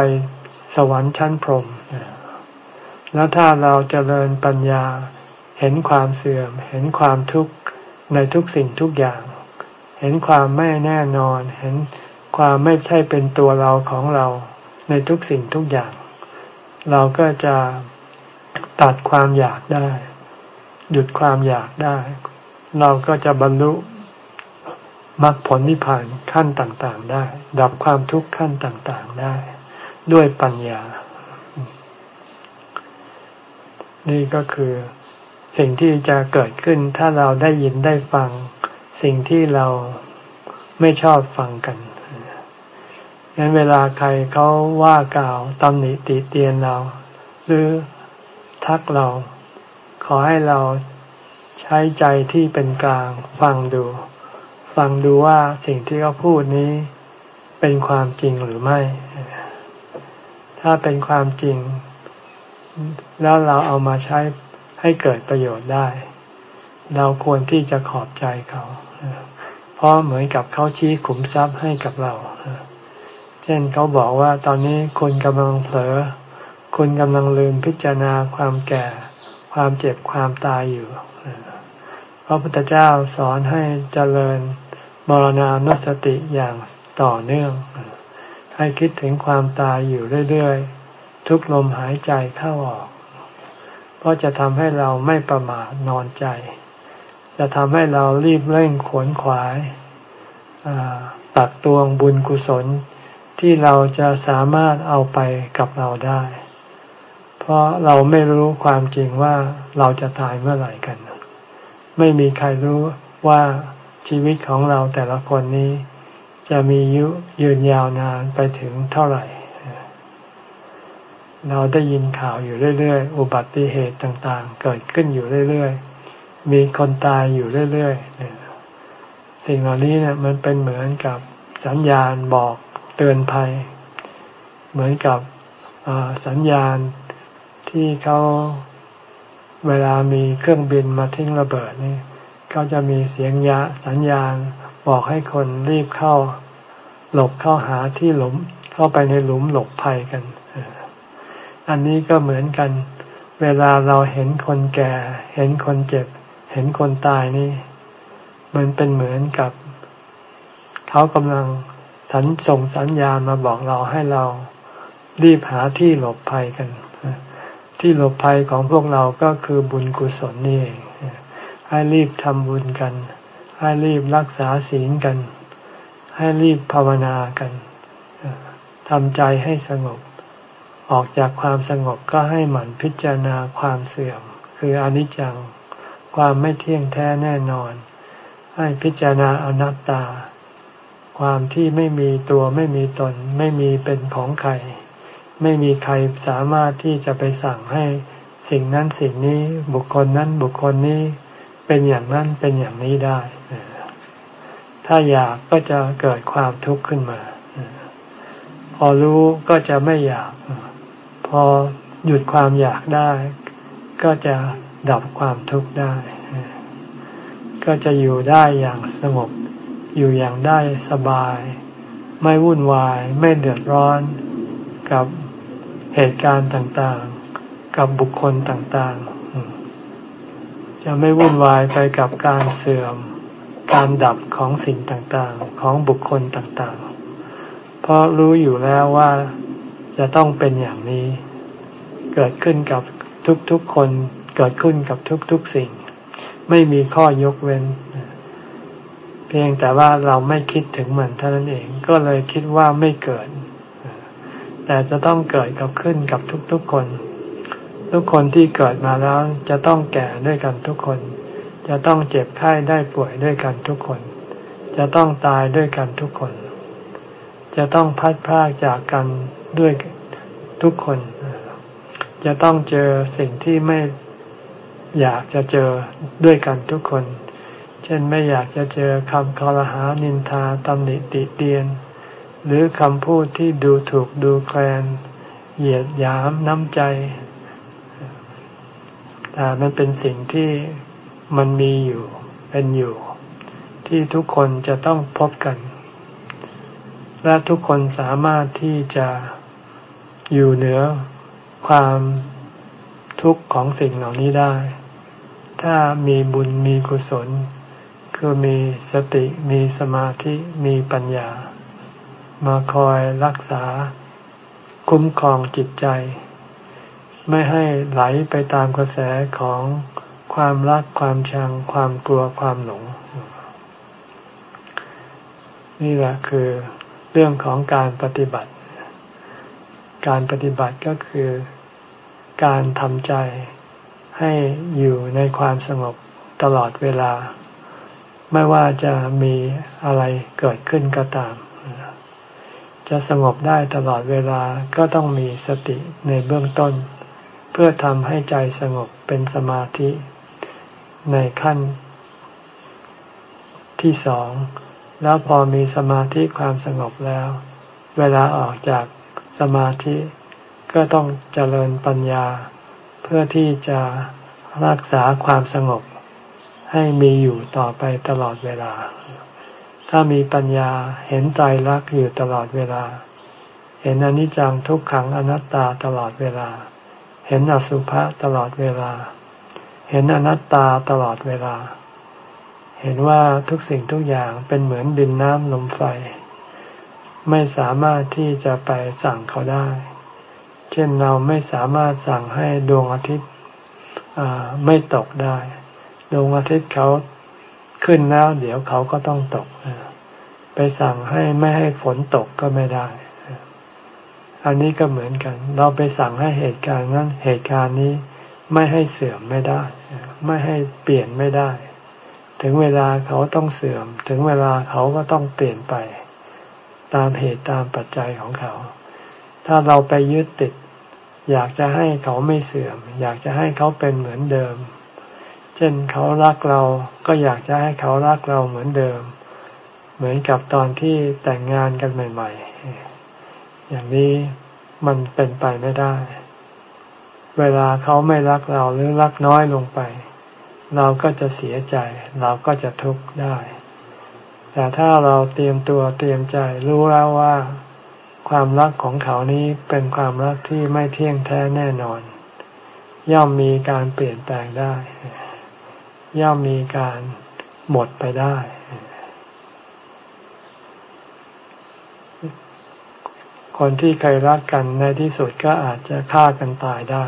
A: สวรรค์ชั้นพรหมแล้วถ้าเราจเจริญปัญญาเห็นความเสื่อม เห็นความทุกข์ในทุกสิ่งทุกอย่าง เห็นความไม่แน่นอน เห็นความไม่ใช่เป็นตัวเราของเรา ในทุกสิ่งทุกอย่าง เราก็จะตัดความอยากได้ หยุดความอยากได้ เราก็จะบรรลุมรรคผลนิพพานขั้นต่างๆ ได้ ดับความทุกข์ขั้นต่างๆได้ ด้วยปัญญา นี่ก็คือสิ่งที่จะเกิดขึ้นถ้าเราได้ยินได้ฟัง สิ่งที่เราไม่ชอบฟังกัน งั้นเวลาใครเขาว่ากล่าวตำหนิติเตียนเรา หรือทักเรา ขอให้เราใช้ใจที่เป็นกลางฟังดู ฟังดูว่าสิ่งที่เขาพูดนี้เป็นความจริงหรือไม่ ถ้าเป็นความจริง แล้วเราเอามาใช้ให้เกิดประโยชน์ได้ เราควรที่จะขอบใจเขา เพราะเหมือนกับเขาชี้ขุมทรัพย์ให้กับเรา เช่นเขาบอกว่าตอนนี้คุณกำลังเผลอ คุณกำลังลืมพิจารณาความแก่ ความเจ็บความตายอยู่พระพุทธเจ้าสอนให้เจริญมรณานุสติอย่างต่อเนื่อง ให้คิดถึงความตายอยู่เรื่อยๆ ทุกลมหายใจเข้าออก เพราะจะทำให้เราไม่ประมาทนอนใจ จะทำให้เรารีบเร่งขวนขวายตักตวงบุญกุศล ที่เราจะสามารถเอาไปกับเราได้ เพราะเราไม่รู้ความจริงว่าเราจะตายเมื่อไหร่กัน ไม่มีใครรู้ว่าชีวิตของเราแต่ละคนนี้ จะมียุยืนยาวนานไปถึงเท่าไหร่ เราได้ยินข่าวอยู่เรื่อยๆ อุบัติเหตุต่างๆ เกิดขึ้นอยู่เรื่อยๆ มีคนตายอยู่เรื่อยๆ สิ่งเหล่านี้เนี่ยมันเป็นเหมือนกับสัญญาณบอก เตือนภัย เหมือนกับสัญญาณที่เขาเวลามีเครื่องบินมาทิ้งระเบิดนี่เขาจะมีเสียงยะสัญญาณบอกให้คนรีบเข้า หลบเข้าหาที่หลุมเข้าไปในหลุมหลบภัยกัน อันนี้ก็เหมือนกัน เวลาเราเห็นคนแก่ เห็นคนเจ็บ เห็นคนตายนี่ มันเป็นเหมือนกับ เขากำลัง สัญส่งสัญญาณมาบอกเราให้เรารีบหาที่หลบภัยกัน ที่หลบภัยของพวกเราก็คือบุญกุศลนี่เองให้รีบทำบุญกัน ให้รีบรักษาศีลกัน ให้รีบภาวนากันทำใจให้สงบ ออกจากความสงบก็ให้หมั่นพิจารณาความเสื่อม คืออนิจจัง ความไม่เที่ยงแท้แน่นอน ให้พิจารณาอนัตตา ความที่ไม่มีตัวไม่มีตน ไม่มีเป็นของใคร ไม่มีใครสามารถที่จะไปสั่งให้สิ่งนั้นสิ่งนี้บุคคลนั้นบุคคลนี้เป็นอย่างนั้นเป็นอย่างนี้ได้ ถ้าอยากก็จะเกิดความทุกข์ขึ้นมา พอรู้ก็จะไม่อยาก พอหยุดความอยากได้ ก็จะดับความทุกข์ได้ ก็จะอยู่ได้อย่างสงบ อยู่อย่างได้สบาย ไม่วุ่นวายไม่เดือดร้อนกับเหตุการณ์ต่างๆ กับบุคคลต่างๆ จะไม่วุ่นวายไปกับการเสื่อม การดับของสิ่งต่างๆ ของบุคคลต่างๆ เพราะรู้อยู่แล้วว่าจะต้องเป็นอย่างนี้ เกิดขึ้นกับทุกๆคน เกิดขึ้นกับทุกๆสิ่ง ไม่มีข้อยกเว้นเพียงแต่ว่าเราไม่คิดถึงมันเท่านั้นเองก็เลยคิดว่าไม่เกิด แต่จะต้องเกิดกับขึ้นกับทุกๆคน ทุกคนที่เกิดมาแล้วจะต้องแก่ด้วยกันทุกคน จะต้องเจ็บไข้ได้ป่วยด้วยกันทุกคน จะต้องตายด้วยกันทุกคน จะต้องพัดพรากจากกันด้วยทุกคน จะต้องเจอสิ่งที่ไม่อยากจะเจอด้วยกันทุกคน ช่นไม่อยากจะเจอคำคอรหานินทาตำหนิติเตียน หรือคำพูดที่ดูถูกดูแคลน เหยียดหยามน้ำใจ แต่มันเป็นสิ่งที่มันมีอยู่เป็นอยู่ ที่ทุกคนจะต้องพบกัน และทุกคนสามารถที่จะอยู่เหนือความทุกข์ของสิ่งเหล่านี้ได้ ถ้ามีบุญมีกุศล คือมีสติมีสมาธิมีปัญญา มาคอยรักษาคุ้มครองจิตใจ ไม่ให้ไหลไปตามกระแสของความรักความชัง ความกลัวความหลง นี่แหละคือเรื่องของการปฏิบัติ การปฏิบัติก็คือ การทำใจให้อยู่ในความสงบตลอดเวลา ไม่ว่าจะมีอะไรเกิดขึ้นก็ตาม จะสงบได้ตลอดเวลาก็ต้องมีสติในเบื้องต้น เพื่อทำให้ใจสงบเป็นสมาธิในขั้นที่สอง แล้วพอมีสมาธิความสงบแล้ว เวลาออกจากสมาธิก็ต้องเจริญปัญญา เพื่อที่จะรักษาความสงบ ให้มีอยู่ต่อไปตลอดเวลา ถ้ามีปัญญาเห็นใจรักอยู่ตลอดเวลา เห็นอนิจจังทุกขังอนัตตาตลอดเวลา เห็นอสุภะตลอดเวลา เห็นอนัตตาตลอดเวลา เห็นว่าทุกสิ่งทุกอย่างเป็นเหมือนดินน้ำลมไฟ ไม่สามารถที่จะไปสั่งเขาได้ เช่นเราไม่สามารถสั่งให้ดวงอาทิตย์ไม่ตกได้ ดวงอาทิตย์เขาขึ้นแล้ว เดี๋ยวเขาก็ต้องตก ไปสั่งให้ไม่ให้ฝนตกก็ไม่ได้ อันนี้ก็เหมือนกัน เราไปสั่งให้เหตุการณ์นั้นเหตุการณ์นี้ไม่ให้เสื่อมไม่ได้ ไม่ให้เปลี่ยนไม่ได้ ถึงเวลาเขาต้องเสื่อม ถึงเวลาเขาก็ต้องเปลี่ยนไป ตามเหตุตามปัจจัยของเขา ถ้าเราไปยึดติด อยากจะให้เขาไม่เสื่อม อยากจะให้เขาเป็นเหมือนเดิม ช่นเขารักเราก็อยากจะให้เขารักเราเหมือนเดิม เหมือนกับตอนที่แต่งงานกันใหม่ ๆ อย่างนี้มันเป็นไปไม่ได้ เวลาเขาไม่รักเราหรือรักน้อยลงไป เราก็จะเสียใจ เราก็จะทุกข์ได้ แต่ถ้าเราเตรียมตัวเตรียมใจรู้แล้วว่า ความรักของเขานี้เป็นความรักที่ไม่เที่ยงแท้แน่นอน ย่อมมีการเปลี่ยนแปลงได้ ย่อมมีการหมดไปได้ คนที่เคยรักกันในที่สุดก็อาจจะฆ่ากันตายได้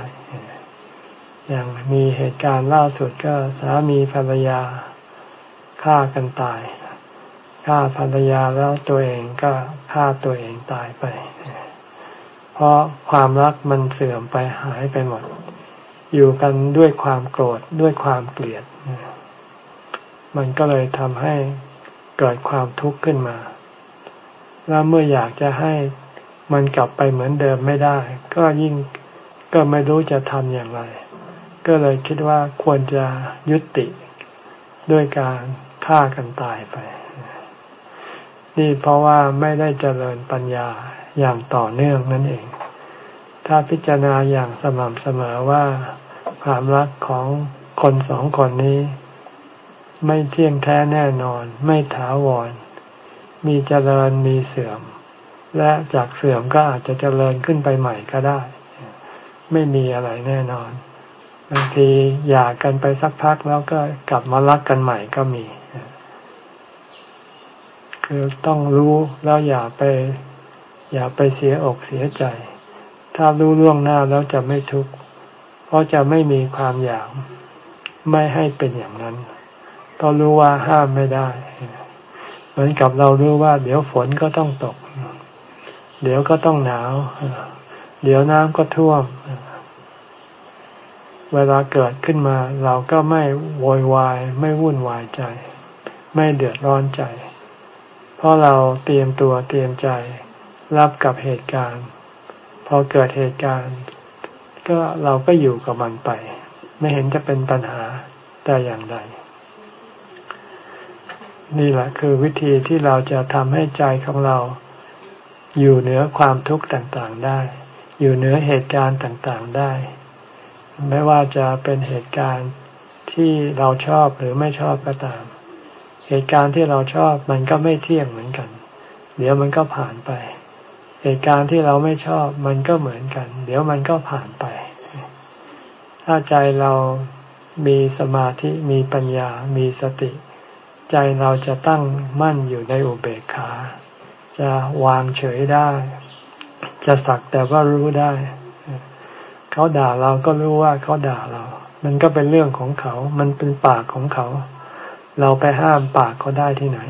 A: อย่างมีเหตุการณ์ล่าสุดก็สามีภรรยาฆ่ากันตาย ฆ่าภรรยาแล้วตัวเองก็ฆ่าตัวเองตายไป เพราะความรักมันเสื่อมไปหายไปหมด อยู่กันด้วยความโกรธด้วยความเกลียด มันก็เลยทำให้เกิดความทุกข์ขึ้นมา แล้วเมื่ออยากจะให้มันกลับไปเหมือนเดิมไม่ได้ ก็ยิ่งก็ไม่รู้จะทำอย่างไร ก็เลยคิดว่าควรจะยุติด้วยการฆ่ากันตายไป นี่เพราะว่าไม่ได้เจริญปัญญาอย่างต่อเนื่องนั่นเอง ถ้าพิจารณาอย่างสม่ำเสมอว่าความรักของ คนสองคนนี้ ไม่เที่ยงแท้แน่นอน ไม่ถาวร มีเจริญมีเสื่อม และจากเสื่อมก็อาจจะเจริญขึ้นไปใหม่ก็ได้ ไม่มีอะไรแน่นอนบางทีอยากกันไปสักพักแล้วก็กลับมารักกันใหม่ก็มี คือต้องรู้แล้วอย่าไป อย่าไปเสียอกเสียใจ ถ้ารู้ล่วงหน้าแล้วจะไม่ทุกข์เพราะจะไม่มีความอยาก ไม่ให้เป็นอย่างนั้นเพราะรู้ว่าห้ามไม่ได้ เหมือนกับเรารู้ว่า เดี๋ยวฝนก็ต้องตก เดี๋ยวก็ต้องหนาว เดี๋ยวน้ำก็ท่วม เวลาเกิดขึ้นมา เราก็ไม่โวยวาย ไม่วุ่นวายใจ ไม่เดือดร้อนใจ เพราะเราเตรียมตัวเตรียมใจ รับกับเหตุการณ์ พอเกิดเหตุการณ์ ก็เราก็อยู่กับมันไป ไม่เห็นจะเป็นปัญหาแต่อย่างใด นี่แหละคือวิธีที่เราจะทำให้ใจของเรา อยู่เหนือความทุกข์ต่างๆได้ อยู่เหนือเหตุการณ์ต่างๆได้ ไม่ว่าจะเป็นเหตุการณ์ที่เราชอบหรือไม่ชอบก็ตาม เหตุการณ์ที่เราชอบมันก็ไม่เที่ยงเหมือนกัน เดี๋ยวมันก็ผ่านไป เหตุการณ์ที่เราไม่ชอบมันก็เหมือนกัน เดี๋ยวมันก็ผ่านไป ถ้าใจเรามีสมาธิมีปัญญา มีสติ ใจเราจะตั้งมั่นอยู่ในอุเบกขา จะวางเฉยได้ จะสักแต่ว่ารู้ได้ เขาด่าเราก็รู้ว่าเขาด่าเรา มันก็เป็นเรื่องของเขา มันเป็นปากของเขา เราไปห้ามปากเขาได้ที่ไหน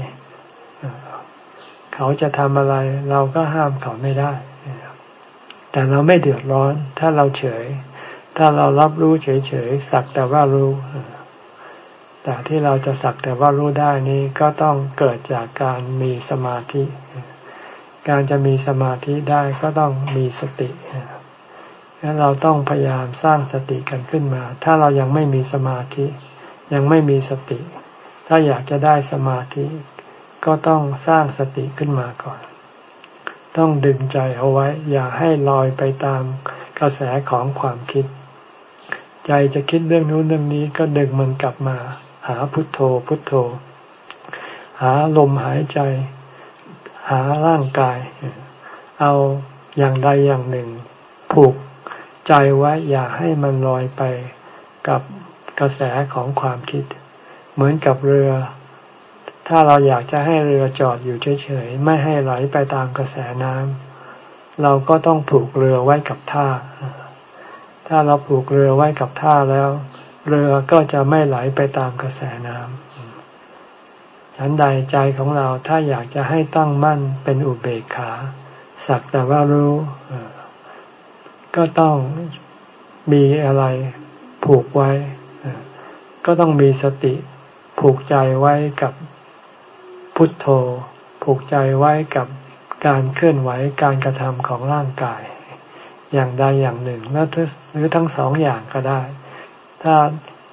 A: เขาจะทำอะไร เราก็ห้ามเขาไม่ได้ แต่เราไม่เดือดร้อน ถ้าเราเฉย ถ้าเรารับรู้เฉยๆสักแต่ว่ารู้ แต่ที่เราจะสักแต่ว่ารู้ได้นี้ก็ต้องเกิดจากการมีสมาธิ การจะมีสมาธิได้ก็ต้องมีสติงั้นเราต้องพยายามสร้างสติกันขึ้นมา ถ้าเรายังไม่มีสมาธิ ยังไม่มีสติ ถ้าอยากจะได้สมาธิ ก็ต้องสร้างสติขึ้นมาก่อน ต้องดึงใจเอาไว้ อย่าให้ลอยไปตามกระแสของความคิด ใจจะคิดเรื่องนู้นเรื่องนี้ก็ดึงมันกลับมา หาพุทโธพุทโธ หาลมหายใจ หาร่างกาย เอาอย่างใดอย่างหนึ่ง ผูกใจไว้อย่าให้มันลอยไปกับกระแสของความคิด เหมือนกับเรือ ถ้าเราอยากจะให้เรือจอดอยู่เฉยๆ ไม่ให้ไหลไปตามกระแสน้ำเราก็ต้องผูกเรือไว้กับท่า ถ้าเราผูกเรือไว้กับท่าแล้ว เรือก็จะไม่ไหลไปตามกระแสน้ำฉันใดใจของเราถ้าอยากจะให้ตั้งมั่นเป็นอุเบกขา สักแต่ว่ารู้ก็ต้องมีอะไรผูกไว้ ก็ต้องมีสติ ผูกใจไว้กับพุทโธ ผูกใจไว้กับการเคลื่อนไหวการกระทำของร่างกาย อย่างใดอย่างหนึ่งหรือทั้งสองอย่างก็ได้ ถ้า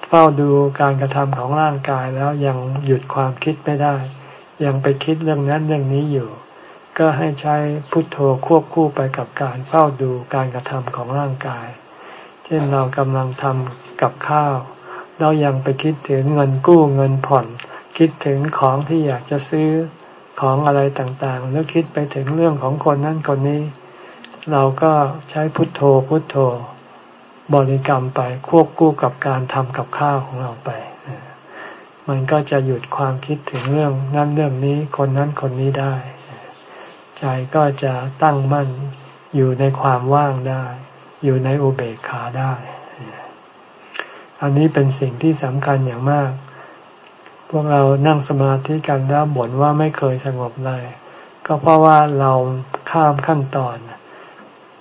A: เฝ้าดูการกระทำของร่างกายแล้วยังหยุดความคิดไม่ได้ ยังไปคิดเรื่องนั้นเรื่องนี้อยู่ ก็ให้ใช้พุทโธควบคู่ไปกับการเฝ้าดูการกระทำของร่างกาย เช่นเรากำลังทำกับข้าวเรายังไปคิดถึงเงินกู้เงินผ่อน คิดถึงของที่อยากจะซื้อของอะไรต่างๆแล้วคิดไปถึงเรื่องของคนนั้นคนนี้ เราก็ใช้พุทโธพุทโธ บริกรรมไปควบคู่กับการทำกับข้าวของเราไป มันก็จะหยุดความคิดถึงเรื่องนั้นเรื่องนี้คนนั้นคนนี้ได้ ใจก็จะตั้งมั่นอยู่ในความว่างได้ อยู่ในอุเบกขาได้ อันนี้เป็นสิ่งที่สำคัญอย่างมาก พวกเรานั่งสมาธิกันแล้วบ่นว่าไม่เคยสงบเลย ก็เพราะว่าเราข้ามขั้นตอน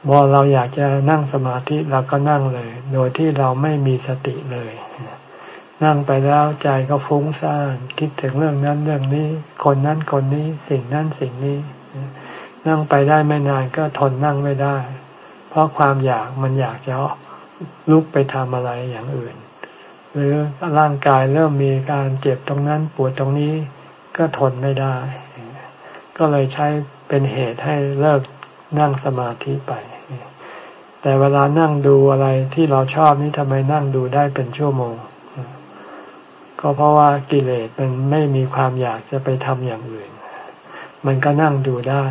A: พอเราอยากจะนั่งสมาธิเราก็นั่งเลย โดยที่เราไม่มีสติเลย นั่งไปแล้วใจก็ฟุ้งซ่านคิดถึงเรื่องนั้นเรื่องนี้ คนนั้นคนนี้สิ่งนั้นสิ่งนี้ นั่งไปได้ไม่นานก็ทนนั่งไม่ได้ เพราะความอยากมันอยากจะลุกไปทำอะไรอย่างอื่น หรือร่างกายเริ่มมีการเจ็บตรงนั้นปวดตรงนี้ก็ทนไม่ได้ ก็เลยใช้เป็นเหตุให้เลิกนั่งสมาธิไป แต่เวลานั่งดูอะไรที่เราชอบนี่ทำไมนั่งดูได้เป็นชั่วโมง ก็เพราะว่ากิเลสมันไม่มีความอยากจะไปทำอย่างอื่น มันก็นั่งดูได้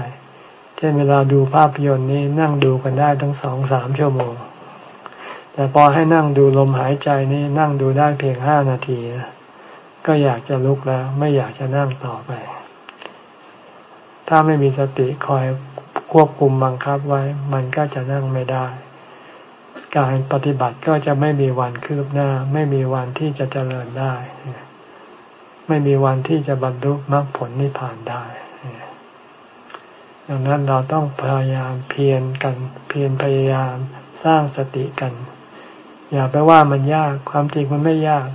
A: เช่นเวลาดูภาพยนตร์นี้นั่งดูกันได้ทั้งสองสามชั่วโมง แต่พอให้นั่งดูลมหายใจนี่นั่งดูได้เพียงห้านาทีนะก็อยากจะลุกแล้ว ไม่อยากจะนั่งต่อไป ถ้าไม่มีสติคอย ควบคุมบังคับไว้ มันก็จะนั่งไม่ได้ การปฏิบัติก็จะไม่มีวันคืบหน้า ไม่มีวันที่จะเจริญได้ ไม่มีวันที่จะบรรลุมรรคผลนิพพานได้ ดังนั้นเราต้องพยายามเพียรกัน เพียรพยายามสร้างสติกัน อย่าไปว่ามันยากความจริงมันไม่ยาก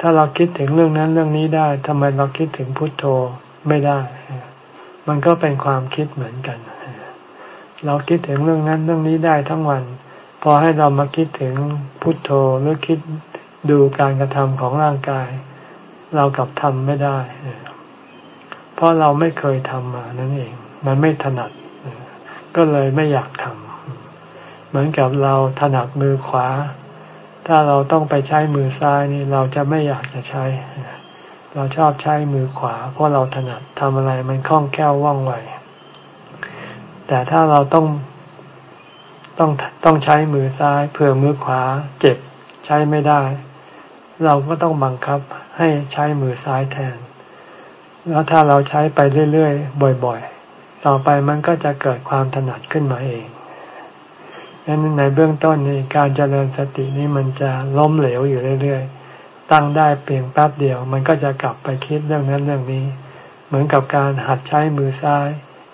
A: ถ้าเราคิดถึงเรื่องนั้นเรื่องนี้ได้ทำไมเราคิดถึงพุทโธไม่ได้ มันก็เป็นความคิดเหมือนกัน เราคิดถึงเรื่องนั้นเรื่องนี้ได้ทั้งวัน พอให้เรามาคิดถึงพุทโธหรือคิดดูการกระทำของร่างกาย เรากลับทำไม่ได้ เพราะเราไม่เคยทำมานั่นเอง มันไม่ถนัด ก็เลยไม่อยากทำเหมือนกับเราถนัดมือขวา ถ้าเราต้องไปใช้มือซ้ายนี่เราจะไม่อยากจะใช้ เราชอบใช้มือขวา เพราะเราถนัดทำอะไรมันคล่องแคล่วว่องไว แต่ถ้าเราต้องต้องต้องใช้มือซ้ายเผื่อมือขวาเจ็บใช้ไม่ได้ เราก็ต้องบังคับให้ใช้มือซ้ายแทน แล้วถ้าเราใช้ไปเรื่อยๆ บ่อยๆ ต่อไปมันก็จะเกิดความถนัดขึ้นมาเองดังนั้นในเบื้องต้นนี่การเจริญสตินี้มันจะล้มเหลวอยู่เรื่อยๆ ตั้งได้เพียงแป๊บเดียว มันก็จะกลับไปคิดเรื่องนั้นเรื่องนี้ เหมือนกับการหัดใช้มือซ้าย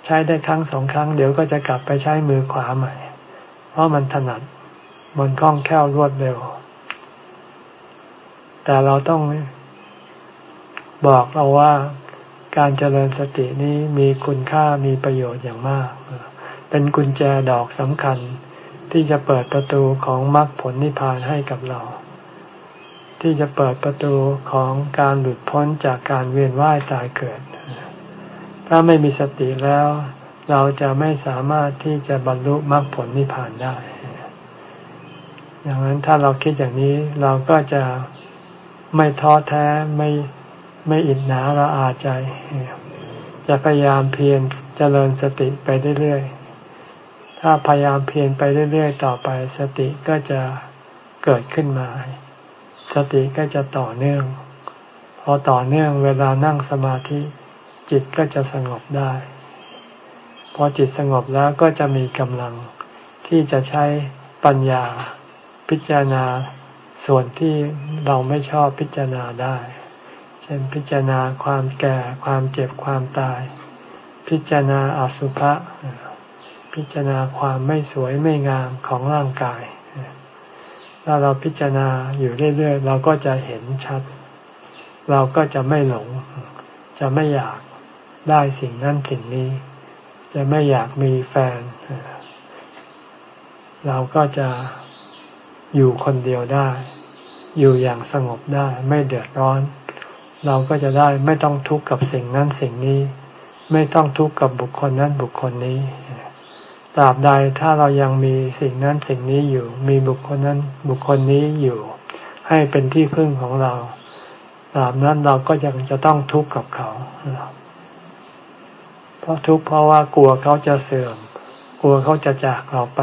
A: ใช้ได้ครั้งสองครั้งเดี๋ยวก็จะกลับไปใช้มือขวาใหม่ เพราะมันถนัดมันคล่องแคล่วรวดเร็ว แต่เราต้องบอกเราว่าการเจริญสตินี้มีคุณค่ามีประโยชน์อย่างมาก เป็นกุญแจดอกสำคัญที่จะเปิดประตูของมรรคผลนิพพานให้กับเรา ที่จะเปิดประตูของการหลุดพ้นจากการเวียนว่ายตายเกิด ถ้าไม่มีสติแล้ว เราจะไม่สามารถที่จะบรรลุมรรคผลนิพพานได้ ดังนั้นถ้าเราคิดอย่างนี้เราก็จะไม่ท้อแท้ไม่ไม่อิดหนาละอาใจ จะพยายามเพียรเจริญสติไปเรื่อยๆ ถ้าพยายามเพียรไปเรื่อยๆ ต่อไป สติก็จะเกิดขึ้นมา สติก็จะต่อเนื่องพพอต่อเนื่องเวลานั่งสมาธิ จิตก็จะสงบได้ พอจิตสงบแล้วก็จะมีกำลังที่จะใช้ปัญญาพิจารณาส่วนที่เราไม่ชอบพิจารณาได้ เช่นพิจารณาความแก่ความเจ็บความตาย พิจารณาอสุภะพิจารณาความไม่สวยไม่งามของร่างกายถ้าเราพิจารณาอยู่เรื่อยๆ เราก็จะเห็นชัด เราก็จะไม่หลง จะไม่อยาก ได้สิ่งนั้นสิ่งนี้ จะไม่อยากมีแฟน เราก็จะอยู่คนเดียวได้ อยู่อย่างสงบได้ ไม่เดือดร้อน เราก็จะได้ไม่ต้องทุกข์กับสิ่งนั้นสิ่งนี้ ไม่ต้องทุกข์กับบุคคลนั้นบุคคลนี้ตราบใดถ้าเรายังมีสิ่งนั้นสิ่งนี้อยู่ มีบุคคลนั้นบุคคลนี้อยู่ ให้เป็นที่พึ่งของเราตราบนั้นเราก็ยังจะต้องทุกข์กับเขา เพราะทุกข์เพราะว่ากลัวเขาจะเสื่อม กลัวเขาจะจากเราไป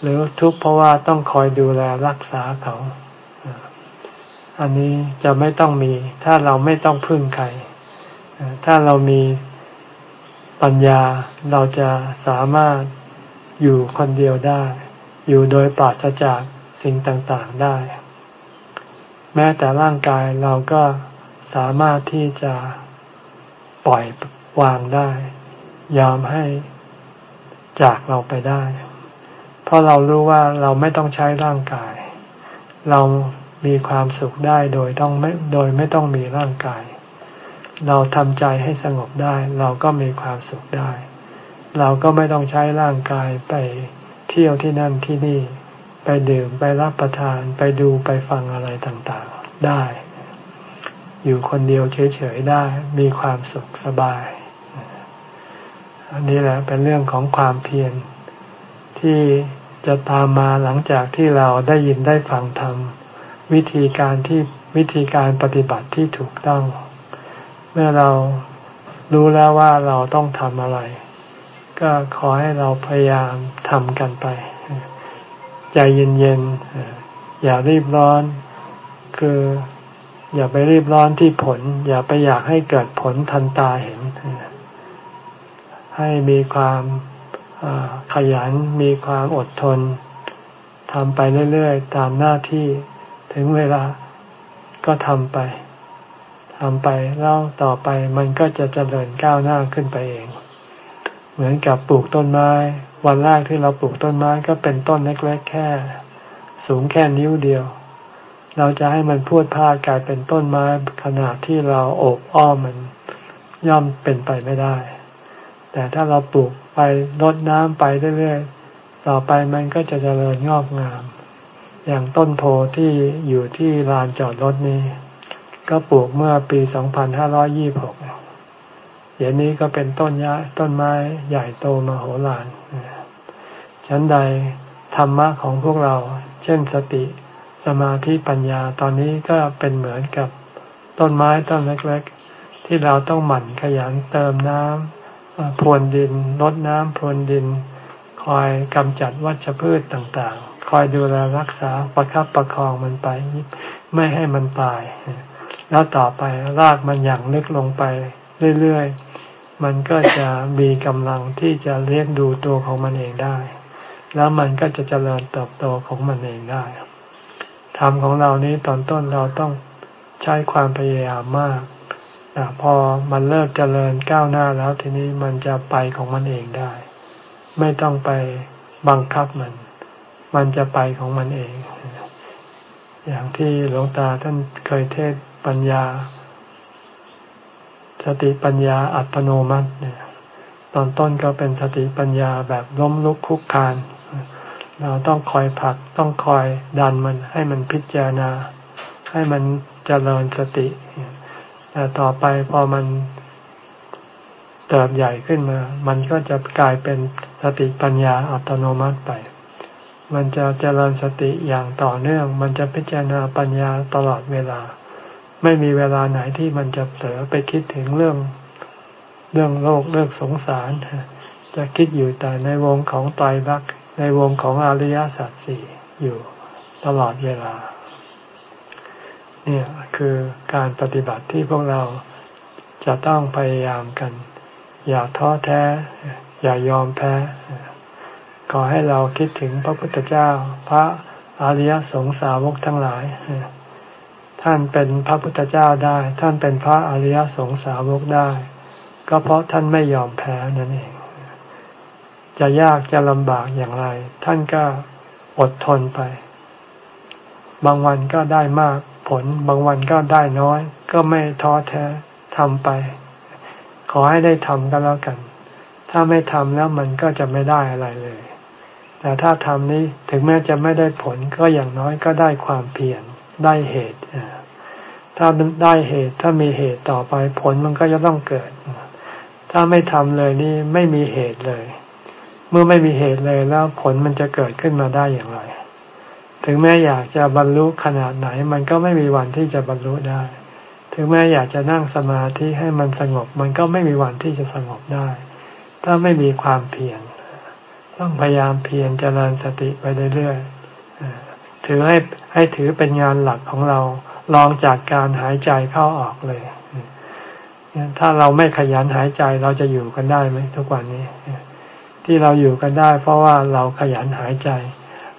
A: หรือทุกข์เพราะว่าต้องคอยดูแลรักษาเขา อันนี้จะไม่ต้องมี ถ้าเราไม่ต้องพึ่งใคร ถ้าเรามีปัญญาเราจะสามารถอยู่คนเดียวได้ อยู่โดยปราศจากสิ่งต่างๆได้ แม้แต่ร่างกายเราก็สามารถที่จะปล่อย วางได้ ยอมให้จากเราไปได้ เพราะเรารู้ว่าเราไม่ต้องใช้ร่างกาย เรามีความสุขได้โดยต้องไม่โดยไม่ต้องมีร่างกาย เราทำใจให้สงบได้ เราก็มีความสุขได้ เราก็ไม่ต้องใช้ร่างกายไปเที่ยวที่นั่นที่นี่ ไปดื่มไปรับประทานไปดูไปฟังอะไรต่างๆได้ อยู่คนเดียวเฉยๆได้ มีความสุขสบาย อันนี้แหละเป็นเรื่องของความเพียรที่จะตามมาหลังจากที่เราได้ยินได้ฟังธรรมวิธีการที่วิธีการปฏิบัติที่ถูกต้อง เมื่อเรารู้แล้วว่าเราต้องทำอะไร ก็ขอให้เราพยายามทำกันไป ใจเย็นๆ อย่ารีบร้อน คือ อย่าไปรีบร้อนที่ผล อย่าไปอยากให้เกิดผลทันตาเห็น ให้มีความขยันมีความอดทนทำไปเรื่อยๆ ตามหน้าที่ถึงเวลาก็ทำไปทำไปแล้วต่อไปมันก็จะเจริญก้าวหน้าขึ้นไปเอง เหมือนกับปลูกต้นไม้ วันแรกที่เราปลูกต้นไม้ก็เป็นต้นเล็กๆแค่ สูงแค่นิ้วเดียว เราจะให้มันพูดพาดกลายเป็นต้นไม้ขนาดที่เราโอบอ้อมมันย่อมเป็นไปไม่ได้ แต่ถ้าเราปลูกไปรดน้ำไปเรื่อยๆ ต่อไปมันก็จะเจริญงอกงาม อย่างต้นโพที่อยู่ที่ลานจอดรถนี้ ก็ปลูกเมื่อปี 2526 เดี๋ยวนี้ก็เป็นต้นยะต้นไม้ใหญ่โตมโหฬารชั้นใดธรรมะของพวกเรา เช่นสติ สมาธิปัญญาตอนนี้ก็เป็นเหมือนกับต้นไม้ต้นเล็ก ๆ ที่เราต้องหมั่นขยันเติมน้ำ พรวนดินลดน้ำพรวนดิน คอยกำจัดวัชพืชต่างๆ คอยดูแลรักษาประคับประคองมันไป ไม่ให้มันตาย แล้วต่อไปรากมันอย่างลึกลงไปเรื่อยๆ มันก็จะมีกำลังที่จะเลี้ยงดูตัวของมันเองได้ แล้วมันก็จะเจริญเติบโตของมันเองได้ธรรมของเรานี้ตอนต้นเราต้องใช้ความพยายามมาก แต่พอมันเริ่มเจริญก้าวหน้าแล้วทีนี้มันจะไปของมันเองได้ ไม่ต้องไปบังคับมัน มันจะไปของมันเอง อย่างที่หลวงตาท่านเคยเทศปัญญา สติปัญญาอัตโนมัติเนี่ยตอนต้นก็เป็นสติปัญญาแบบล้มลุกคุกคาน เราต้องคอยผลักต้องคอยดันมันให้มันพิจารณา ให้มันเจริญสติ แต่ต่อไปพอมันเติบใหญ่ขึ้นมา มันก็จะกลายเป็นสติปัญญาอัตโนมัติไป มันจะเจริญสติอย่างต่อเนื่อง มันจะพิจารณาปัญญาตลอดเวลา ไม่มีเวลาไหนที่มันจะเผลอไปคิดถึงเรื่องเรื่องโลกเรื่องสงสาร จะคิดอยู่แต่ในวงของไตรลักษณ์ในวงของอริยสัจสี่อยู่ตลอดเวลา เนี่ย คือการปฏิบัติที่พวกเราจะต้องพยายามกัน อย่าท้อแท้ อย่ายอมแพ้ ขอให้เราคิดถึงพระพุทธเจ้า พระอริยสงสาวกทั้งหลาย ท่านเป็นพระพุทธเจ้าได้ ท่านเป็นพระอริยสงสาวกได้ ก็เพราะท่านไม่ยอมแพ้นั่นเอง จะยากจะลำบากอย่างไร ท่านก็อดทนไป บางวันก็ได้มาก ผล บางวันก็ได้น้อย ก็ไม่ท้อแท้ทำไป ขอให้ได้ทำก็แล้วกัน ถ้าไม่ทำแล้วมันก็จะไม่ได้อะไรเลย แต่ถ้าทำนี้ถึงแม้จะไม่ได้ผลก็อย่างน้อยก็ได้ความเพียรได้เหตุถ้าได้เหตุถ้ามีเหตุต่อไปผลมันก็จะต้องเกิด ถ้าไม่ทำเลยนี่ไม่มีเหตุเลย เมื่อไม่มีเหตุเลยแล้วผลมันจะเกิดขึ้นมาได้อย่างไร ถึงแม้อยากจะบรรลุขนาดไหน มันก็ไม่มีวันที่จะบรรลุได้ ถึงแม้อยากจะนั่งสมาธิให้มันสงบ มันก็ไม่มีวันที่จะสงบได้ ถ้าไม่มีความเพียรต้องพยายามเพียรเจริญสติไปเรื่อยๆถือให้ให้ถือเป็นงานหลักของเราลองจากการหายใจเข้าออกเลย ถ้าเราไม่ขยันหายใจเราจะอยู่กันได้ไหมทุกวันนี้ ที่เราอยู่กันได้ เพราะว่าเราขยันหายใจ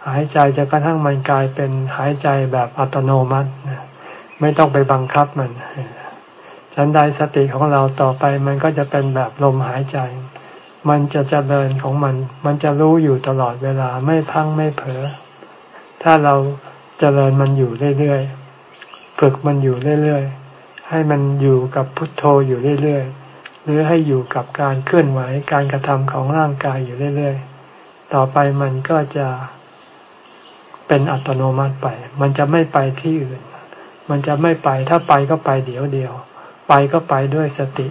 A: หายใจจะกระทั่งมันกลายเป็นหายใจแบบอัตโนมัติไม่ต้องไปบังคับมันฉันใดสติของเราต่อไปมันก็จะเป็นแบบลมหายใจ มันจะเจริญของมัน มันจะรู้อยู่ตลอดเวลาไม่พังไม่เผลอถ้าเราเจริญมันอยู่เรื่อยๆฝึกมันอยู่เรื่อยๆให้มันอยู่กับพุทโธอยู่เรื่อยๆหรือให้อยู่กับการเคลื่อนไหวการกระทำของร่างกายอยู่เรื่อยๆต่อไปมันก็จะ เป็นอัตโนมัติไป มันจะไม่ไปที่อื่น มันจะไม่ไปถ้าไปก็ไปเดี๋ยวเดียว ไปก็ไปด้วยสติ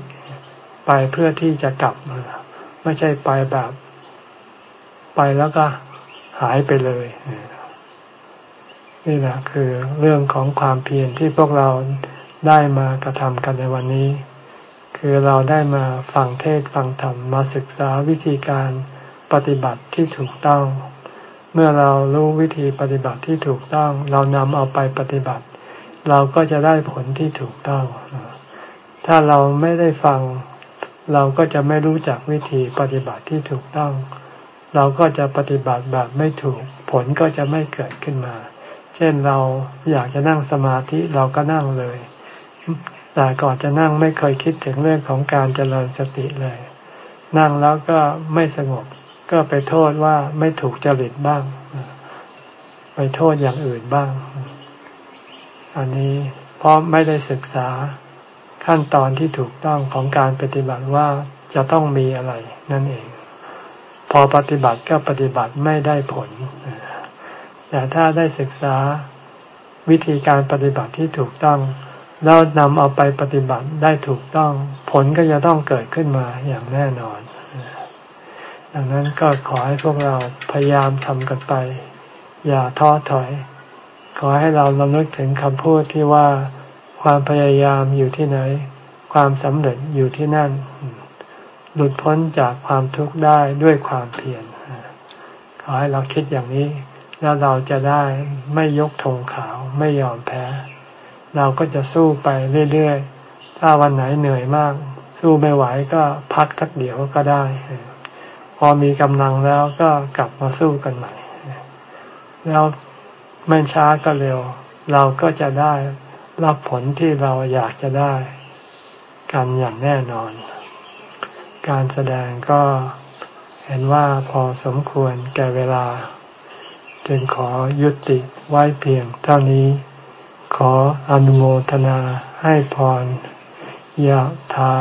A: ไปเพื่อที่จะกลับมา ไม่ใช่ไปแบบ ไปแล้วก็หายไปเลย นี่แหละคือเรื่องของความเพียรที่พวกเราได้มากระทำกันในวันนี้ คือเราได้มาฟังเทศฟังธรรมมาศึกษาวิธีการปฏิบัติที่ถูกต้อง เมื่อเรารู้วิธีปฏิบัติที่ถูกต้อง เรานำเอาไปปฏิบัติ เราก็จะได้ผลที่ถูกต้อง ถ้าเราไม่ได้ฟัง เราก็จะไม่รู้จักวิธีปฏิบัติที่ถูกต้อง เราก็จะปฏิบัติแบบไม่ถูก ผลก็จะไม่เกิดขึ้นมา เช่นเราอยากจะนั่งสมาธิเราก็นั่งเลย แต่ก่อนจะนั่งไม่เคยคิดถึงเรื่องของการเจริญสติเลย นั่งแล้วก็ไม่สงบ ก็ไปโทษว่าไม่ถูกจริตบ้าง ไปโทษอย่างอื่นบ้าง อันนี้เพราะไม่ได้ศึกษาขั้นตอนที่ถูกต้องของการปฏิบัติว่าจะต้องมีอะไร นั่นเอง พอปฏิบัติก็ปฏิบัติไม่ได้ผลแต่ถ้าได้ศึกษาวิธีการปฏิบัติที่ถูกต้อง แล้วนำเอาไปปฏิบัติได้ถูกต้อง ผลก็จะต้องเกิดขึ้นมาอย่างแน่นอน ดังนั้นก็ขอให้พวกเราพยายามทำกันไป อย่าท้อถอย ขอให้เราลำลึกถึงคำพูดที่ว่าความพยายามอยู่ที่ไหน ความสำเร็จอยู่ที่นั่น หลุดพ้นจากความทุกข์ได้ด้วยความเพียรขอให้เราคิดอย่างนี้ แล้วเราจะได้ไม่ยกธงขาวไม่ยอมแพ้ เราก็จะสู้ไปเรื่อยๆ ถ้าวันไหนเหนื่อยมาก สู้ไม่ไหวก็พักสักเดี๋ยวก็ได้ พอมีกำลังแล้วก็กลับมาสู้กันใหม่ แล้วไม่ช้าก็เร็ว เราก็จะได้รับผลที่เราอยากจะได้กันอย่างแน่นอน การแสดงก็เห็นว่าพอสมควรแก่เวลา จึงขอยุติไว้เพียงเท่านี้ ขออนุโมทนาให้พร ยะถา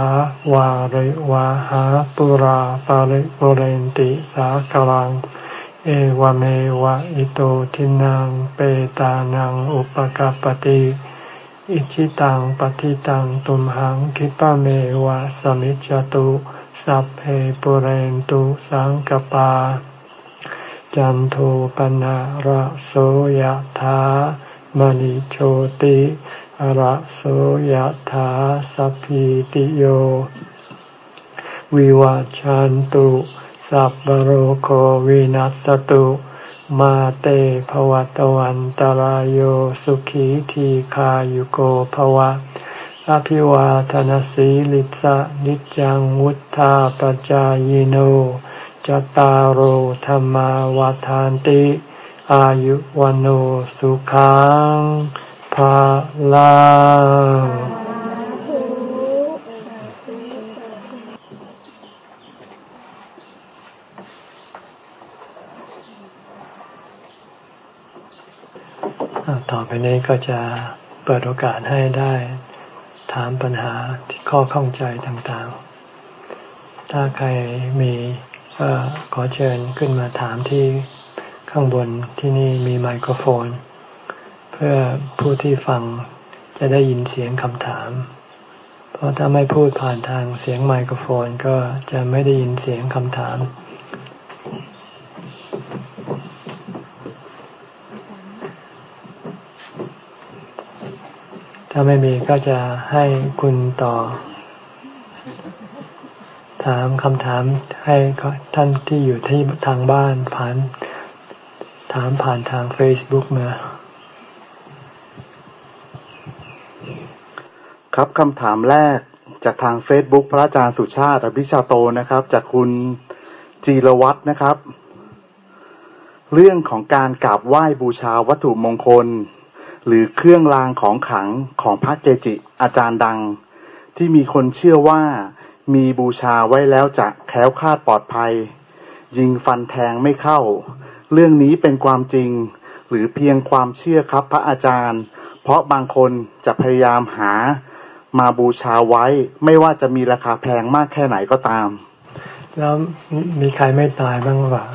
A: วาริวาหาปุราปาริปุเรนติสากลัง เอวเมวะอิโตทินังเปตานังอุปกาปติอิชิตังปฏิตังตุมหังคิปะเมวะสมิจจตุสัพเพปุเรนตุสังกปา จันโทปนะระโสยธามณิโชติ อระโสยธาสัพพิติโย วิวาจันตุสัพพโรโควินัสตุ มาเตภวตวันตารโยสุขีทีขายุโกภวะ อภิวาทนสีลิสะนิจังวุธาปจายโนจตารโหธรรมวาทานติ อายุวันโอสุขัง ภาลังต่อไปนี้ก็จะเปิดโอกาสให้ได้ถามปัญหาที่ข้อข้องใจต่างๆ ถ้าใครมีก็ขอเชิญขึ้นมาถามที่ข้างบนที่นี่มีไมโครโฟน เพื่อผู้ที่ฟังจะได้ยินเสียงคำถาม เพราะถ้าไม่พูดผ่านทางเสียงไมโครโฟนก็จะไม่ได้ยินเสียงคำถาม ถ้าไม่มีก็จะให้คุณต่อ ถามคำถามให้ท่านที่อยู่ที่ทางบ้านผ่าน ถามผ่านทาง Facebook มา
B: ครับคำถามแรกจากทาง Facebook พระอาจารย์สุชาติอภิชาโตนะครับ จากคุณจีรวัตรนะครับ เรื่องของการกราบไหว้บูชาวัตถุมงคล หรือเครื่องรางของขลังของพระเกจิ อาจารย์ดัง ที่มีคนเชื่อว่ามีบูชาไว้แล้วจะแคล้วคลาดปลอดภัย ยิงฟันแทงไม่เข้า เรื่องนี้เป็นความจริง หรือเพียงความเชื่อครับพระอาจารย์ เพราะบางคนจะพยายามหา มาบูชาไว้ ไม่ว่าจะมีราคาแพงมากแค่ไหนก็ตาม
A: แล้วมีใครไม่ตายบ้างหรือเปล่า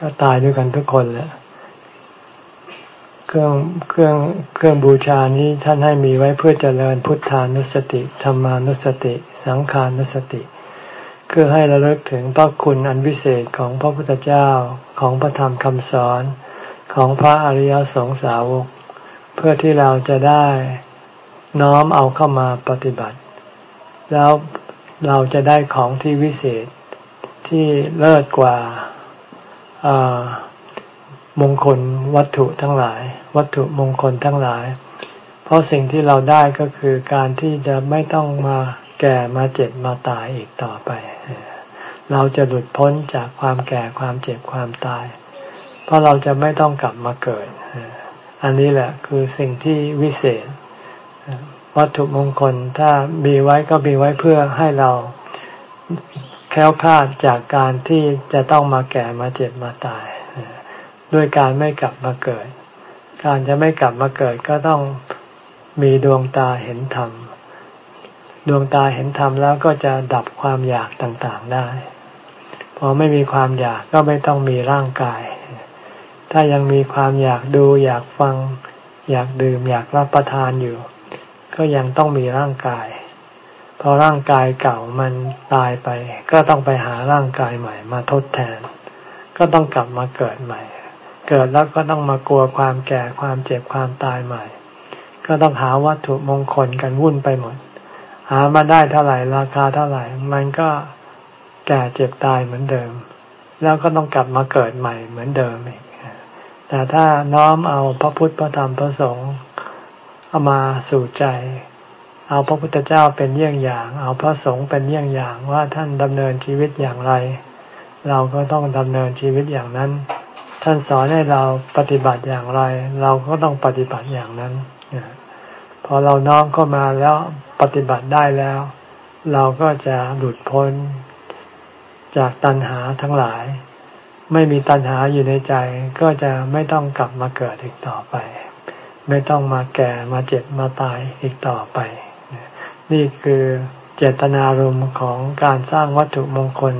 A: ก็ตายด้วยกันทุกคนแหละเครื่องเครื่องเครื่องบูชานี้ท่านให้มีไว้เพื่อเจริญพุทธานุสติธรรมานุสติ สังขานุสติเพื่อให้ระลึกถึงพระคุณอันวิเศษของพระพุทธเจ้าของพระธรรมคำสอนของพระอริยสงสาวก เพื่อที่เราจะได้ น้อมเอาเข้ามาปฏิบัติ แล้วเราจะได้ของที่วิเศษที่เลิศกว่ามงคลวัตถุทั้งหลาย วัตถุมงคลทั้งหลาย เพราะสิ่งที่เราได้ก็คือการที่จะไม่ต้องมาแก่มาเจ็บมาตายอีกต่อไป เราจะหลุดพ้นจากความแก่ความเจ็บความตาย เพราะเราจะไม่ต้องกลับมาเกิด อันนี้แหละคือสิ่งที่วิเศษ วัตถุมงคล ถ้ามีไว้ก็มีไว้เพื่อให้เราแค้วคลาดจากการที่จะต้องมาแก่มาเจ็บมาตาย ด้วยการไม่กลับมาเกิด การจะไม่กลับมาเกิดก็ต้องมีดวงตาเห็นธรรม ดวงตาเห็นธรรมแล้วก็จะดับความอยากต่างๆได้ พอไม่มีความอยากก็ไม่ต้องมีร่างกาย ถ้ายังมีความอยากดูอยากฟัง อยากดื่มอยากรับประทานอยู่ ก็ยังต้องมีร่างกาย พอร่างกายเก่ามันตายไป ก็ต้องไปหาร่างกายใหม่ มาทดแทน ก็ต้องกลับมาเกิดใหม่ เกิดแล้วก็ต้องมากลัวความแก่ความเจ็บความตายใหม่ ก็ต้องหาวัตถุมงคลกันวุ่นไปหมด หามาได้เท่าไหร่ราคาเท่าไหร่ มันก็แก่เจ็บตายเหมือนเดิม แล้วก็ต้องกลับมาเกิดใหม่เหมือนเดิมอีกแต่ถ้าน้อมเอาพระพุทธพระธรรมพระสงฆ์ เอามาสู่ใจ เอาพระพุทธเจ้าเป็นเยี่ยงอย่าง เอาพระสงฆ์เป็นเยี่ยงอย่างว่าท่านดำเนินชีวิตอย่างไร เราก็ต้องดำเนินชีวิตอย่างนั้น ท่านสอนให้เราปฏิบัติอย่างไร เราก็ต้องปฏิบัติอย่างนั้นพอเราน้อมเข้ามาแล้วปฏิบัติได้แล้ว เราก็จะหลุดพ้นจากตัณหาทั้งหลาย ไม่มีตัณหาอยู่ในใจก็จะไม่ต้องกลับมาเกิดอีกต่อไป ไม่ต้องมาแก่มาเจ็บมาตายอีกต่อไป นี่คือเจตนารมณ์ของการสร้างวัตถุมงคล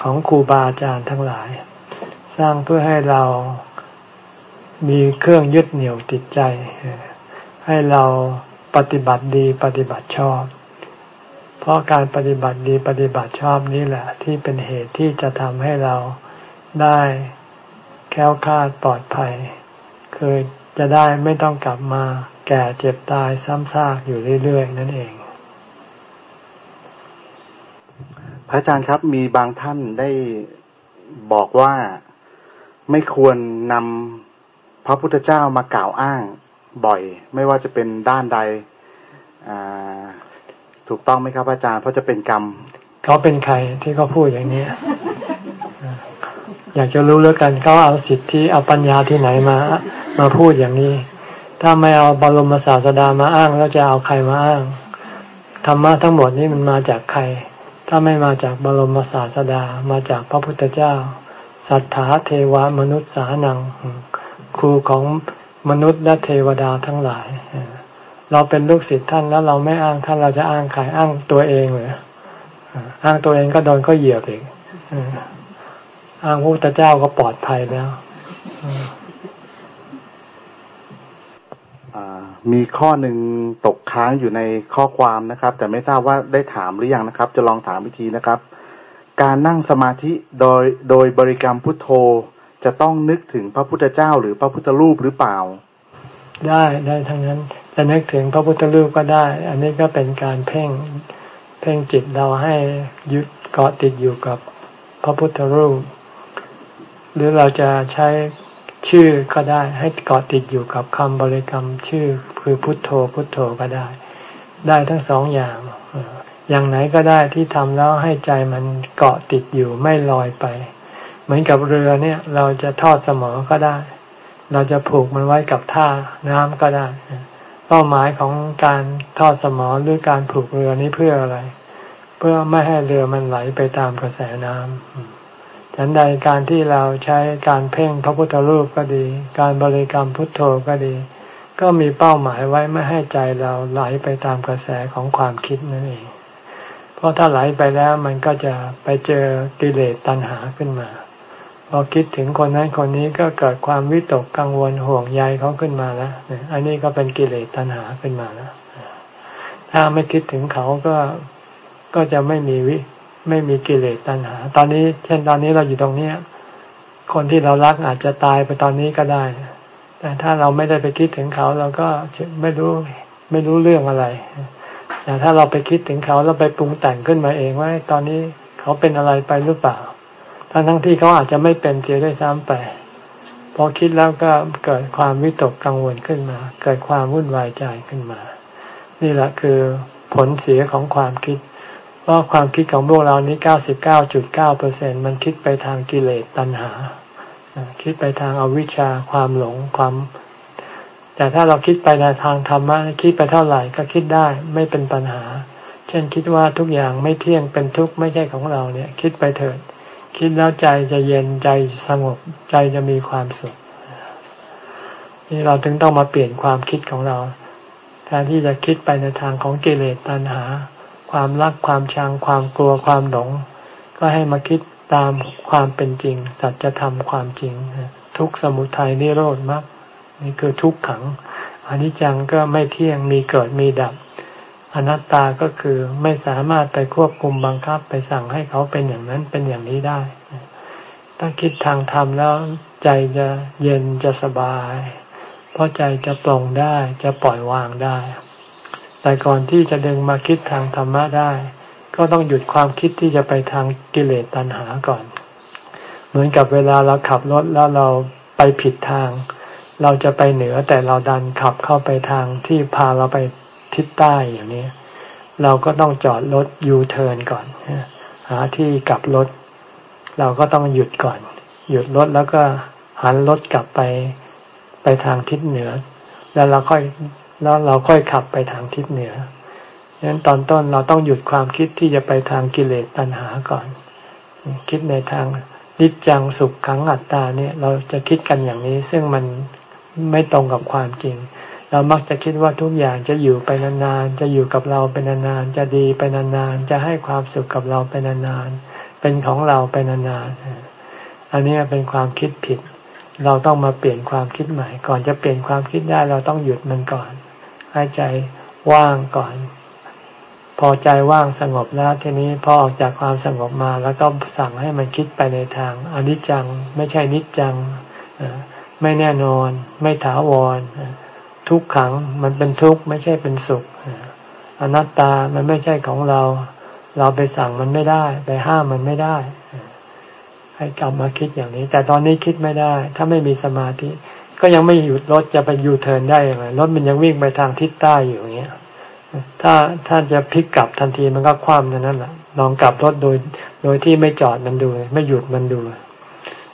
A: ของครูบาอาจารย์ทั้งหลาย สร้างเพื่อให้เรามีเครื่องยึดเหนี่ยวติดใจ ให้เราปฏิบัติดีปฏิบัติชอบ เพราะการปฏิบัติดีปฏิบัติชอบนี้แหละ ที่เป็นเหตุที่จะทำให้เราได้แค้วคาดปลอดภัยคือ จะได้ไม่ต้องกลับมาแก่เจ็บตายซ้ำซากอยู่เรื่อยๆ นั่นเอง
B: พระอาจารย์ครับมีบางท่านได้บอกว่าไม่ควรนำพระพุทธเจ้ามากล่าวอ้างบ่อย ไม่ว่าจะเป็นด้านใดถูกต้องไหมครับอาจารย์เพราะจะเป็นกรรม
A: เขาเป็นใครที่เขาพูดอย่างนี้ อยากจะรู้แล้วกันเขาเอาสิทธิเอาปัญญาที่ไหนมา มาพูดอย่างนี้ ถ้าไม่เอาบรมศาสดามาอ้างแล้วจะเอาใครมาอ้างธรรมะทั้งหมดนี้มันมาจากใคร ถ้าไม่มาจากบรมศาสดา มาจากพระพุทธเจ้า สัทธาเทวมนุษย์สานัง ครูของมนุษย์และเทวดาทั้งหลาย เราเป็นลูกศิษย์ท่านแล้วเราไม่อ้างท่านเราจะอ้างใครอ้างตัวเองเลยอ้างตัวเองก็โดนเขาเหยียบอีกอ้างพระพุทธเจ้าก็ปลอดภัยแล้ว
B: มีข้อหนึ่งตกค้างอยู่ในข้อความนะครับ แต่ไม่ทราบว่าได้ถามหรือยังนะครับ จะลองถามวิธีนะครับ การนั่งสมาธิโดยโดยบริกรรมพุทโธ จะต้องนึกถึงพระพุทธเจ้าหรือพระพุทธรูปหรือเปล่า
A: ได้ได้ทั้งนั้นจะนึกถึงพระพุทธรูปก็ได้ อันนี้ก็เป็นการเพ่งเพ่งจิตเราให้ยึดเกาะติดอยู่กับพระพุทธรูป หรือเราจะใช้ชื่อก็ได้ให้เกาะติดอยู่กับคำบริกรรมชื่อ คือพุทโธพุทโธก็ได้ ได้ทั้งสองอย่าง อย่างไหนก็ได้ที่ทำแล้วให้ใจมันเกาะติดอยู่ไม่ลอยไป เหมือนกับเรือเนี่ยเราจะทอดสมอก็ได้ เราจะผูกมันไว้กับท่าน้ำก็ได้ เป้าหมายของการทอดสมอหรือการผูกเรือนี้เพื่ออะไร เพื่อไม่ให้เรือมันไหลไปตามกระแสน้ำฉันใดการที่เราใช้การเพ่งพระพุทธรูปก็ดี การบริกรรมพุทโธก็ดี ก็มีเป้าหมายไว้ไม่ให้ใจเราไหลไปตามกระแสของความคิดนั่นเอง เพราะถ้าไหลไปแล้วมันก็จะไปเจอกิเลสตัณหาขึ้นมา พอคิดถึงคนนั้นคนนี้ก็เกิดความวิตกกังวลห่วงใยเขาขึ้นมาแล้วอันนี้ก็เป็นกิเลสตัณหาขึ้นมาแล้ว ถ้าไม่คิดถึงเขาก็ก็จะไม่มีวิไม่มีกิเลสตัณหา ตอนนี้ เช่นตอนนี้เราอยู่ตรงเนี้ย คนที่เรารักอาจจะตายไปตอนนี้ก็ได้ แต่ถ้าเราไม่ได้ไปคิดถึงเขาเราก็ไม่รู้ไม่รู้เรื่องอะไรแต่ถ้าเราไปคิดถึงเขาเราไปปรุงแต่งขึ้นมาเองว่าตอนนี้เขาเป็นอะไรไปหรือเปล่า ทั้งทั้งที่เขาอาจจะไม่เป็นเสียด้วยซ้ำไป พอคิดแล้วก็เกิดความวิตกกังวลขึ้นมา เกิดความวุ่นวายใจขึ้นมา นี่แหละคือผลเสียของความคิด เพราะความคิดของพวกเรานี้เก้าสิบเก้าจุดเก้าเปอร์เซ็นมันคิดไปทางกิเลสตัณหา คิดไปทางอาวิชชาความหลงความ แต่ถ้าเราคิดไปในทางธรรมะคิดไปเท่าไหร่ก็คิดได้ไม่เป็นปัญหา เช่นคิดว่าทุกอย่างไม่เที่ยงเป็นทุกข์ไม่ใช่ของเราเนี่ย คิดไปเถิด คิดแล้วใจจะเย็นใจสงบใจจะมีความสุขนี่เราถึงต้องมาเปลี่ยนความคิดของเราแทนที่จะคิดไปในทางของกิเลสตัณหา ความรักความชังความกลัวความหลง ก็ให้มาคิด ตามความเป็นจริง สัจธรรมความจริง ทุกสมุทัยนิโรธมรรคนี่คือทุกขังอนิจจังก็ไม่เที่ยงมีเกิดมีดับ อนัตตาก็คือไม่สามารถไปควบคุมบังคับไปสั่งให้เขาเป็นอย่างนั้นเป็นอย่างนี้ได้ถ้าคิดทางธรรมแล้วใจจะเย็นจะสบาย เพราะใจจะปลงได้จะปล่อยวางได้ แต่ก่อนที่จะดึงมาคิดทางธรรมะได้ ก็ต้องหยุดความคิดที่จะไปทางกิเลสตัณหาก่อน เหมือนกับเวลาเราขับรถแล้วเราไปผิดทาง เราจะไปเหนือแต่เราดันขับเข้าไปทางที่พาเราไปทิศใต้อย่างนี้ เราก็ต้องจอดรถยูเทิร์นก่อนหาที่กลับรถ เราก็ต้องหยุดก่อน หยุดรถแล้วก็หันรถกลับไปไปทางทิศเหนือ แล้วเราค่อยแล้วเราค่อยขับไปทางทิศเหนือ ฉะนั้นตอนต้นเราต้องหยุดความคิดที่จะไปทางกิเลสตัณหาก่อน คิดในทางนิจจังสุขขังอัตตาเนี่ยเราจะคิดกันอย่างนี้ ซึ่งมันไม่ตรงกับความจริง เรามักจะคิดว่าทุกอย่างจะอยู่ไปนานๆจะอยู่กับเราไปนานๆจะดีไปนานๆจะให้ความสุขกับเราไปนานๆเป็นของเราไปนานๆอันนี้เป็นความคิดผิด เราต้องมาเปลี่ยนความคิดใหม่ ก่อนจะเปลี่ยนความคิดได้เราต้องหยุดมันก่อน ให้ใจว่างก่อน พอใจว่างสงบแล้วทีนี้พอออกจากความสงบมา แล้วก็สั่งให้มันคิดไปในทางอนิจจัง ไม่ใช่นิจจังไม่แน่นอน ไม่ถาวร ทุกขังมันเป็นทุกข์ไม่ใช่เป็นสุข อนัตตามันไม่ใช่ของเรา เราไปสั่งมันไม่ได้ ไปห้ามมันไม่ได้ ให้กลับมาคิดอย่างนี้ แต่ตอนนี้คิดไม่ได้ ถ้าไม่มีสมาธิ ก็ยังไม่หยุดรถจะไปยูเทิร์นได้ยังไงรถมันยังวิ่งไปทางทิศใต้อยู่อย่างเงี้ย ถ้าถ้าจะพลิกกลับทันทีมันก็คว่ำนั้นแหละลองกลับรถโดยโดยที่ไม่จอดมันดู ไม่หยุดมันดู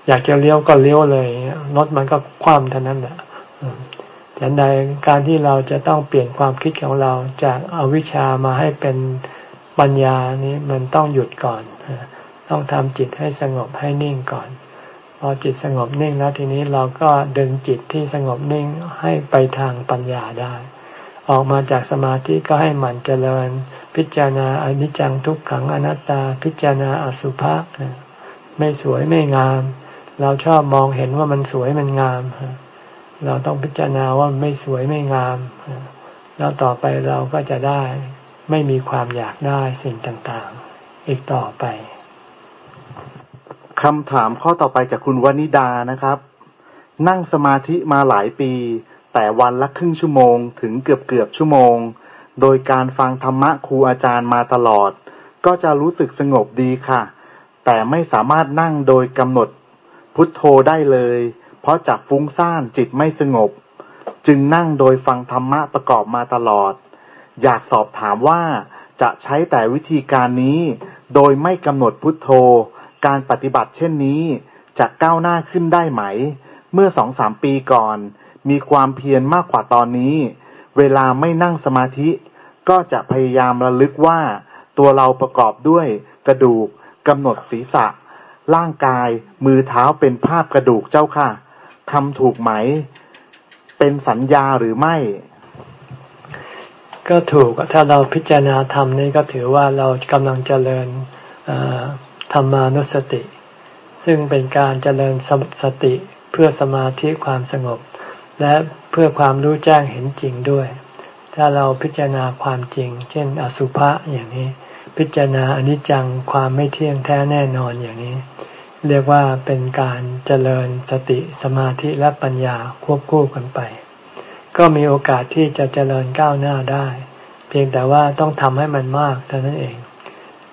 A: อยากจะเลี้ยวก็เลี้ยวเลยรถมันก็คว่ำเท่านั้นแหละแต่ในการที่เราจะต้องเปลี่ยนความคิดของเราจากอาวิชชามาให้เป็นปัญญานี้มันต้องหยุดก่อน ต้องทำจิตให้สงบให้นิ่งก่อน พอจิตสงบนิ่งแล้วทีนี้เราก็ดึงจิตที่สงบนิ่งให้ไปทางปัญญาได้ ออกมาจากสมาธิก็ให้หมั่นเจริญ พิจารณาอนิจจังทุกขังอนัตตา พิจารณาอสุภะไม่สวยไม่งาม เราชอบมองเห็นว่ามันสวยมันงาม เราต้องพิจารณาว่าไม่สวยไม่งาม แล้วต่อไปเราก็จะได้ไม่มีความอยากได้สิ่งต่างๆ อีกต่อไป
B: คำถามข้อต่อไปจากคุณวนิดานะครับ นั่งสมาธิมาหลายปี แต่วันละครึ่งชั่วโมงถึงเกือบเกือบชั่วโมง โดยการฟังธรรมะครูอาจารย์มาตลอด ก็จะรู้สึกสงบดีค่ะ แต่ไม่สามารถนั่งโดยกำหนด พุทโธได้เลย เพราะจากฟุ้งซ่านจิตไม่สงบ จึงนั่งโดยฟังธรรมะประกอบมาตลอด อยากสอบถามว่าจะใช้แต่วิธีการนี้ โดยไม่กำหนดพุทโธ การปฏิบัติเช่นนี้จะก้าวหน้าขึ้นได้ไหม เมื่อสองสามปีก่อน มีความเพียรมากกว่าตอนนี้ เวลาไม่นั่งสมาธิ ก็จะพยายามระลึกว่า ตัวเราประกอบด้วย กระดูกกำหนดศีรษะ ร่างกาย มือเท้าเป็นภาพกระดูกเจ้าค่ะทำถูกไหม เป็นสัญญาหรือไม่
A: ก็ถูกถ้าเราพิจารณาธรรมนี่ก็ถือว่าเรากำลังเจริญธรรมานุสติ ซึ่งเป็นการเจริญสติเพื่อสมาธิความสงบ และเพื่อความรู้แจ้งเห็นจริงด้วย ถ้าเราพิจารณาความจริง เช่น อสุภะอย่างนี้ พิจารณาอนิจจังความไม่เที่ยงแท้แน่นอนอย่างนี้ เรียกว่าเป็นการเจริญสติสมาธิและปัญญาควบคู่กันไป ก็มีโอกาสที่จะเจริญก้าวหน้าได้ เพียงแต่ว่าต้องทำให้มันมากเท่านั้นเอง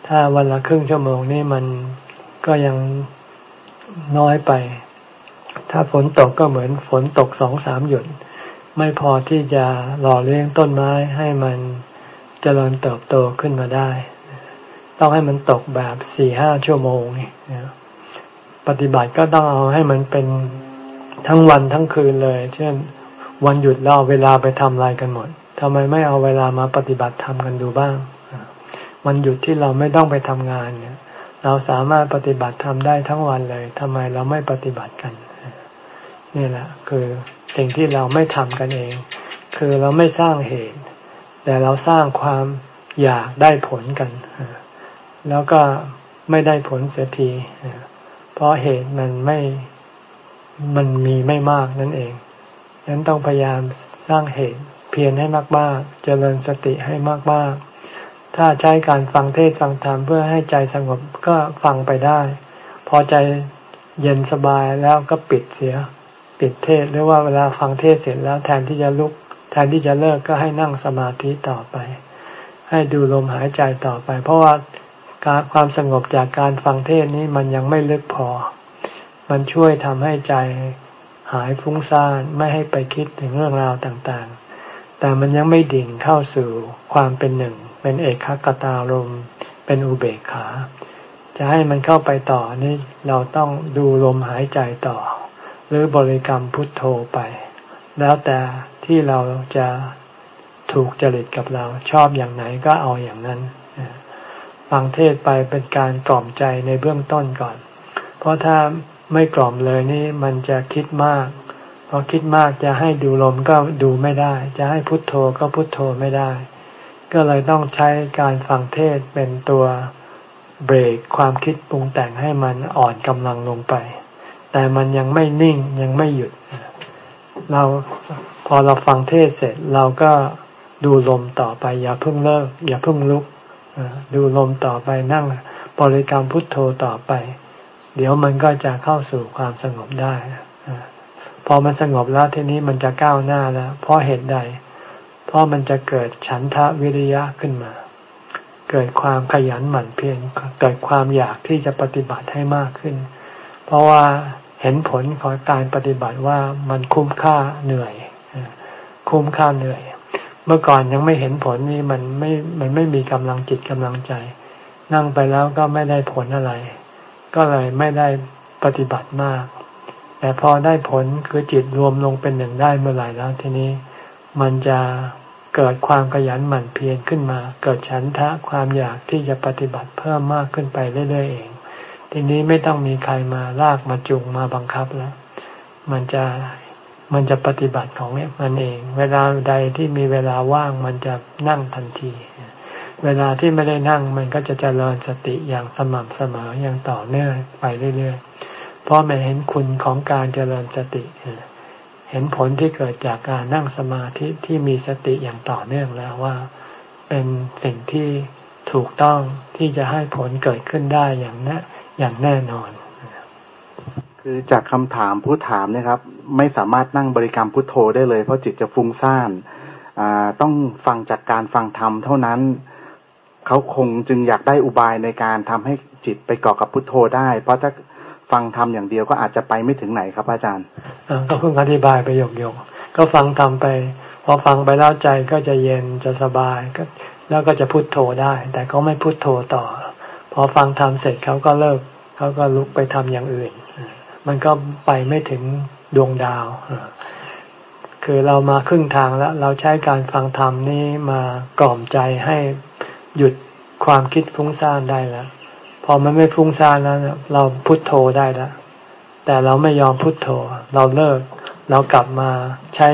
A: ถ้าวันละครึ่งชั่วโมงนี่มันก็ยังน้อยไป ถ้าฝนตกก็เหมือนฝนตกสองสามหยด ไม่พอที่จะหล่อเลี้ยงต้นไม้ให้มันเจริญเติบโตขึ้นมาได้ ต้องให้มันตกแบบสี่ห้าชั่วโมงนี่ปฏิบัติก็ต้องเอาให้มันเป็นทั้งวันทั้งคืนเลย เช่น วันหยุดเราเวลาไปทำอะไรกันหมดทำไมไม่เอาเวลามาปฏิบัติทำกันดูบ้าง วันหยุดที่เราไม่ต้องไปทำงานเนี่ย เราสามารถปฏิบัติทำได้ทั้งวันเลยทำไมเราไม่ปฏิบัติกัน นี่แหละคือสิ่งที่เราไม่ทำกันเอง คือเราไม่สร้างเหตุ แต่เราสร้างความอยากได้ผลกัน แล้วก็ไม่ได้ผลเสียที เพราะเหตุมันไม่มันมีไม่มากนั่นเองฉะนั้นต้องพยายามสร้างเหตุเพียรให้มากๆ เจริญสติให้มากๆ ถ้าใช้การฟังเทศฟังธรรมเพื่อให้ใจสงบก็ฟังไปได้ พอใจเย็นสบายแล้วก็ปิดเสีย ปิดเทศหรือว่าเวลาฟังเทศเสร็จแล้วแทนที่จะลุก แทนที่จะเลิกก็ให้นั่งสมาธิต่อไป ให้ดูลมหายใจต่อไป เพราะว่าการความสงบจากการฟังเทศนี้มันยังไม่ลึกพอ มันช่วยทำให้ใจหายฟุ้งซ่านไม่ให้ไปคิดถึงเรื่องราวต่างๆ แต่มันยังไม่ดิ่งเข้าสู่ความเป็นหนึ่ง เป็นเอกคตารมเป็นอุเบกขา จะให้มันเข้าไปต่อนี่เราต้องดูลมหายใจต่อ หรือบริกรรมพุทโธไป แล้วแต่ที่เราจะถูกจริตกับเราชอบอย่างไหนก็เอาอย่างนั้นฟังเทศไปเป็นการกล่อมใจในเบื้องต้นก่อน เพราะถ้าไม่กล่อมเลยนี่มันจะคิดมากพอคิดมากจะให้ดูลมก็ดูไม่ได้ จะให้พุทโธก็พุทโธไม่ได้ ก็เลยต้องใช้การฟังเทศเป็นตัวเบรกความคิดปรุงแต่งให้มันอ่อนกำลังลงไป แต่มันยังไม่นิ่งยังไม่หยุด เราพอเราฟังเทศเสร็จเราก็ดูลมต่อไป อย่าเพิ่งเลิก อย่าเพิ่งลุกดูลมต่อไปนั่งบริกรรมพุทโธต่อไป เดี๋ยวมันก็จะเข้าสู่ความสงบได้พอมันสงบแล้วทีนี้มันจะก้าวหน้าแล้ว เพราะเหตุใด เพราะมันจะเกิดฉันทะวิริยะขึ้นมา เกิดความขยันหมั่นเพียรเกิดความอยากที่จะปฏิบัติให้มากขึ้น เพราะว่าเห็นผลของการปฏิบัติว่ามันคุ้มค่าเหนื่อย คุ้มค่าเหนื่อย เมื่อก่อนยังไม่เห็นผลนี่มันไม่ มันไม่มีกำลังจิตกำลังใจ นั่งไปแล้วก็ไม่ได้ผลอะไร ก็เลยไม่ได้ปฏิบัติมาก แต่พอได้ผลคือจิตรวมลงเป็นหนึ่งได้เมื่อไหร่แล้วทีนี้ มันจะเกิดความขยันหมั่นเพียรขึ้นมา เกิดฉันทะความอยากที่จะปฏิบัติเพิ่มมากขึ้นไปเรื่อยๆเอง ทีนี้ไม่ต้องมีใครมาลากมาจูงมาบังคับแล้ว มันจะมันจะปฏิบัติของมันเอง เวลาใดที่มีเวลาว่างมันจะนั่งทันที เวลาที่ไม่ได้นั่งมันก็จะเจริญสติอย่างสม่ำเสมออย่างต่อเนื่องไปเรื่อยๆ เพราะมันเห็นคุณของการเจริญสติ เห็นผลที่เกิดจากการนั่งสมาธิที่มีสติอย่างต่อเนื่องแล้วว่า เป็นสิ่งที่ถูกต้องที่จะให้ผลเกิดขึ้นได้อย่างแน่ อย่างแน่นอน
B: คือจากคำถามผู้ถามเนี่ยครับ ไม่สามารถนั่งบริกรรมพุทโธได้เลย เพราะจิตจะฟุ้งซ่านต้องฟังจากการฟังธรรมเท่านั้น เขาคงจึงอยากได้อุบายในการทำให้จิตไปเกาะกับพุทโธได้ เพราะถ้าฟังทำอย่างเดียวก็อาจจะไปไม่ถึงไหนครับอาจารย์
A: ก็เพิ่งอธิบายไปหยกหยกก็ฟังทำไปพอฟังไปแล้วใจก็จะเย็นจะสบายก็แล้วก็จะพุโทโธได้ แต่เขาไม่พุโทโธต่อ พอฟังทำเสร็จเขาก็เลิกเขาก็ลุกไปทำอย่างอื่น มันก็ไปไม่ถึงดวงดาว คือเรามาครึ่งทางแล้ว เราใช้การฟังธรรมนี้มากล่อมใจให้หยุดความคิดฟุ้งซ่านได้แล้ว พอมันไม่ฟุ้งซ่านแล้วเราพุโทโธได้แล้ว แต่เราไม่ยอมพุโทโธ เราเลิก เรากลับมาใช้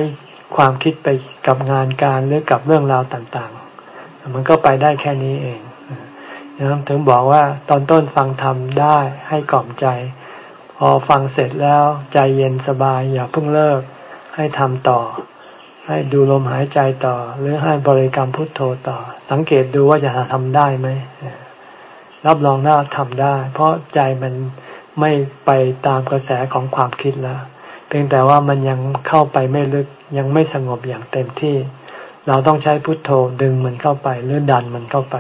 A: ความคิดไปกับงานการหรือกับเรื่องราวต่างๆ มันก็ไปได้แค่นี้เอง นะถึงบอกว่าตอนต้นฟังทำได้ให้กล่อมใจ พอฟังเสร็จแล้วใจเย็นสบายอย่าเพิ่งเลิก ให้ทำต่อ ให้ดูลมหายใจต่อ หรือให้บริกรรมพุทโธต่อ สังเกตดูว่าจะทำได้ไหมรับรองน่าทำได้ เพราะใจมันไม่ไปตามกระแสของความคิดแล้ว เพียงแต่ว่ามันยังเข้าไปไม่ลึกยังไม่สงบอย่างเต็มที่ เราต้องใช้พุทโธดึงมันเข้าไปหรือดันมันเข้าไป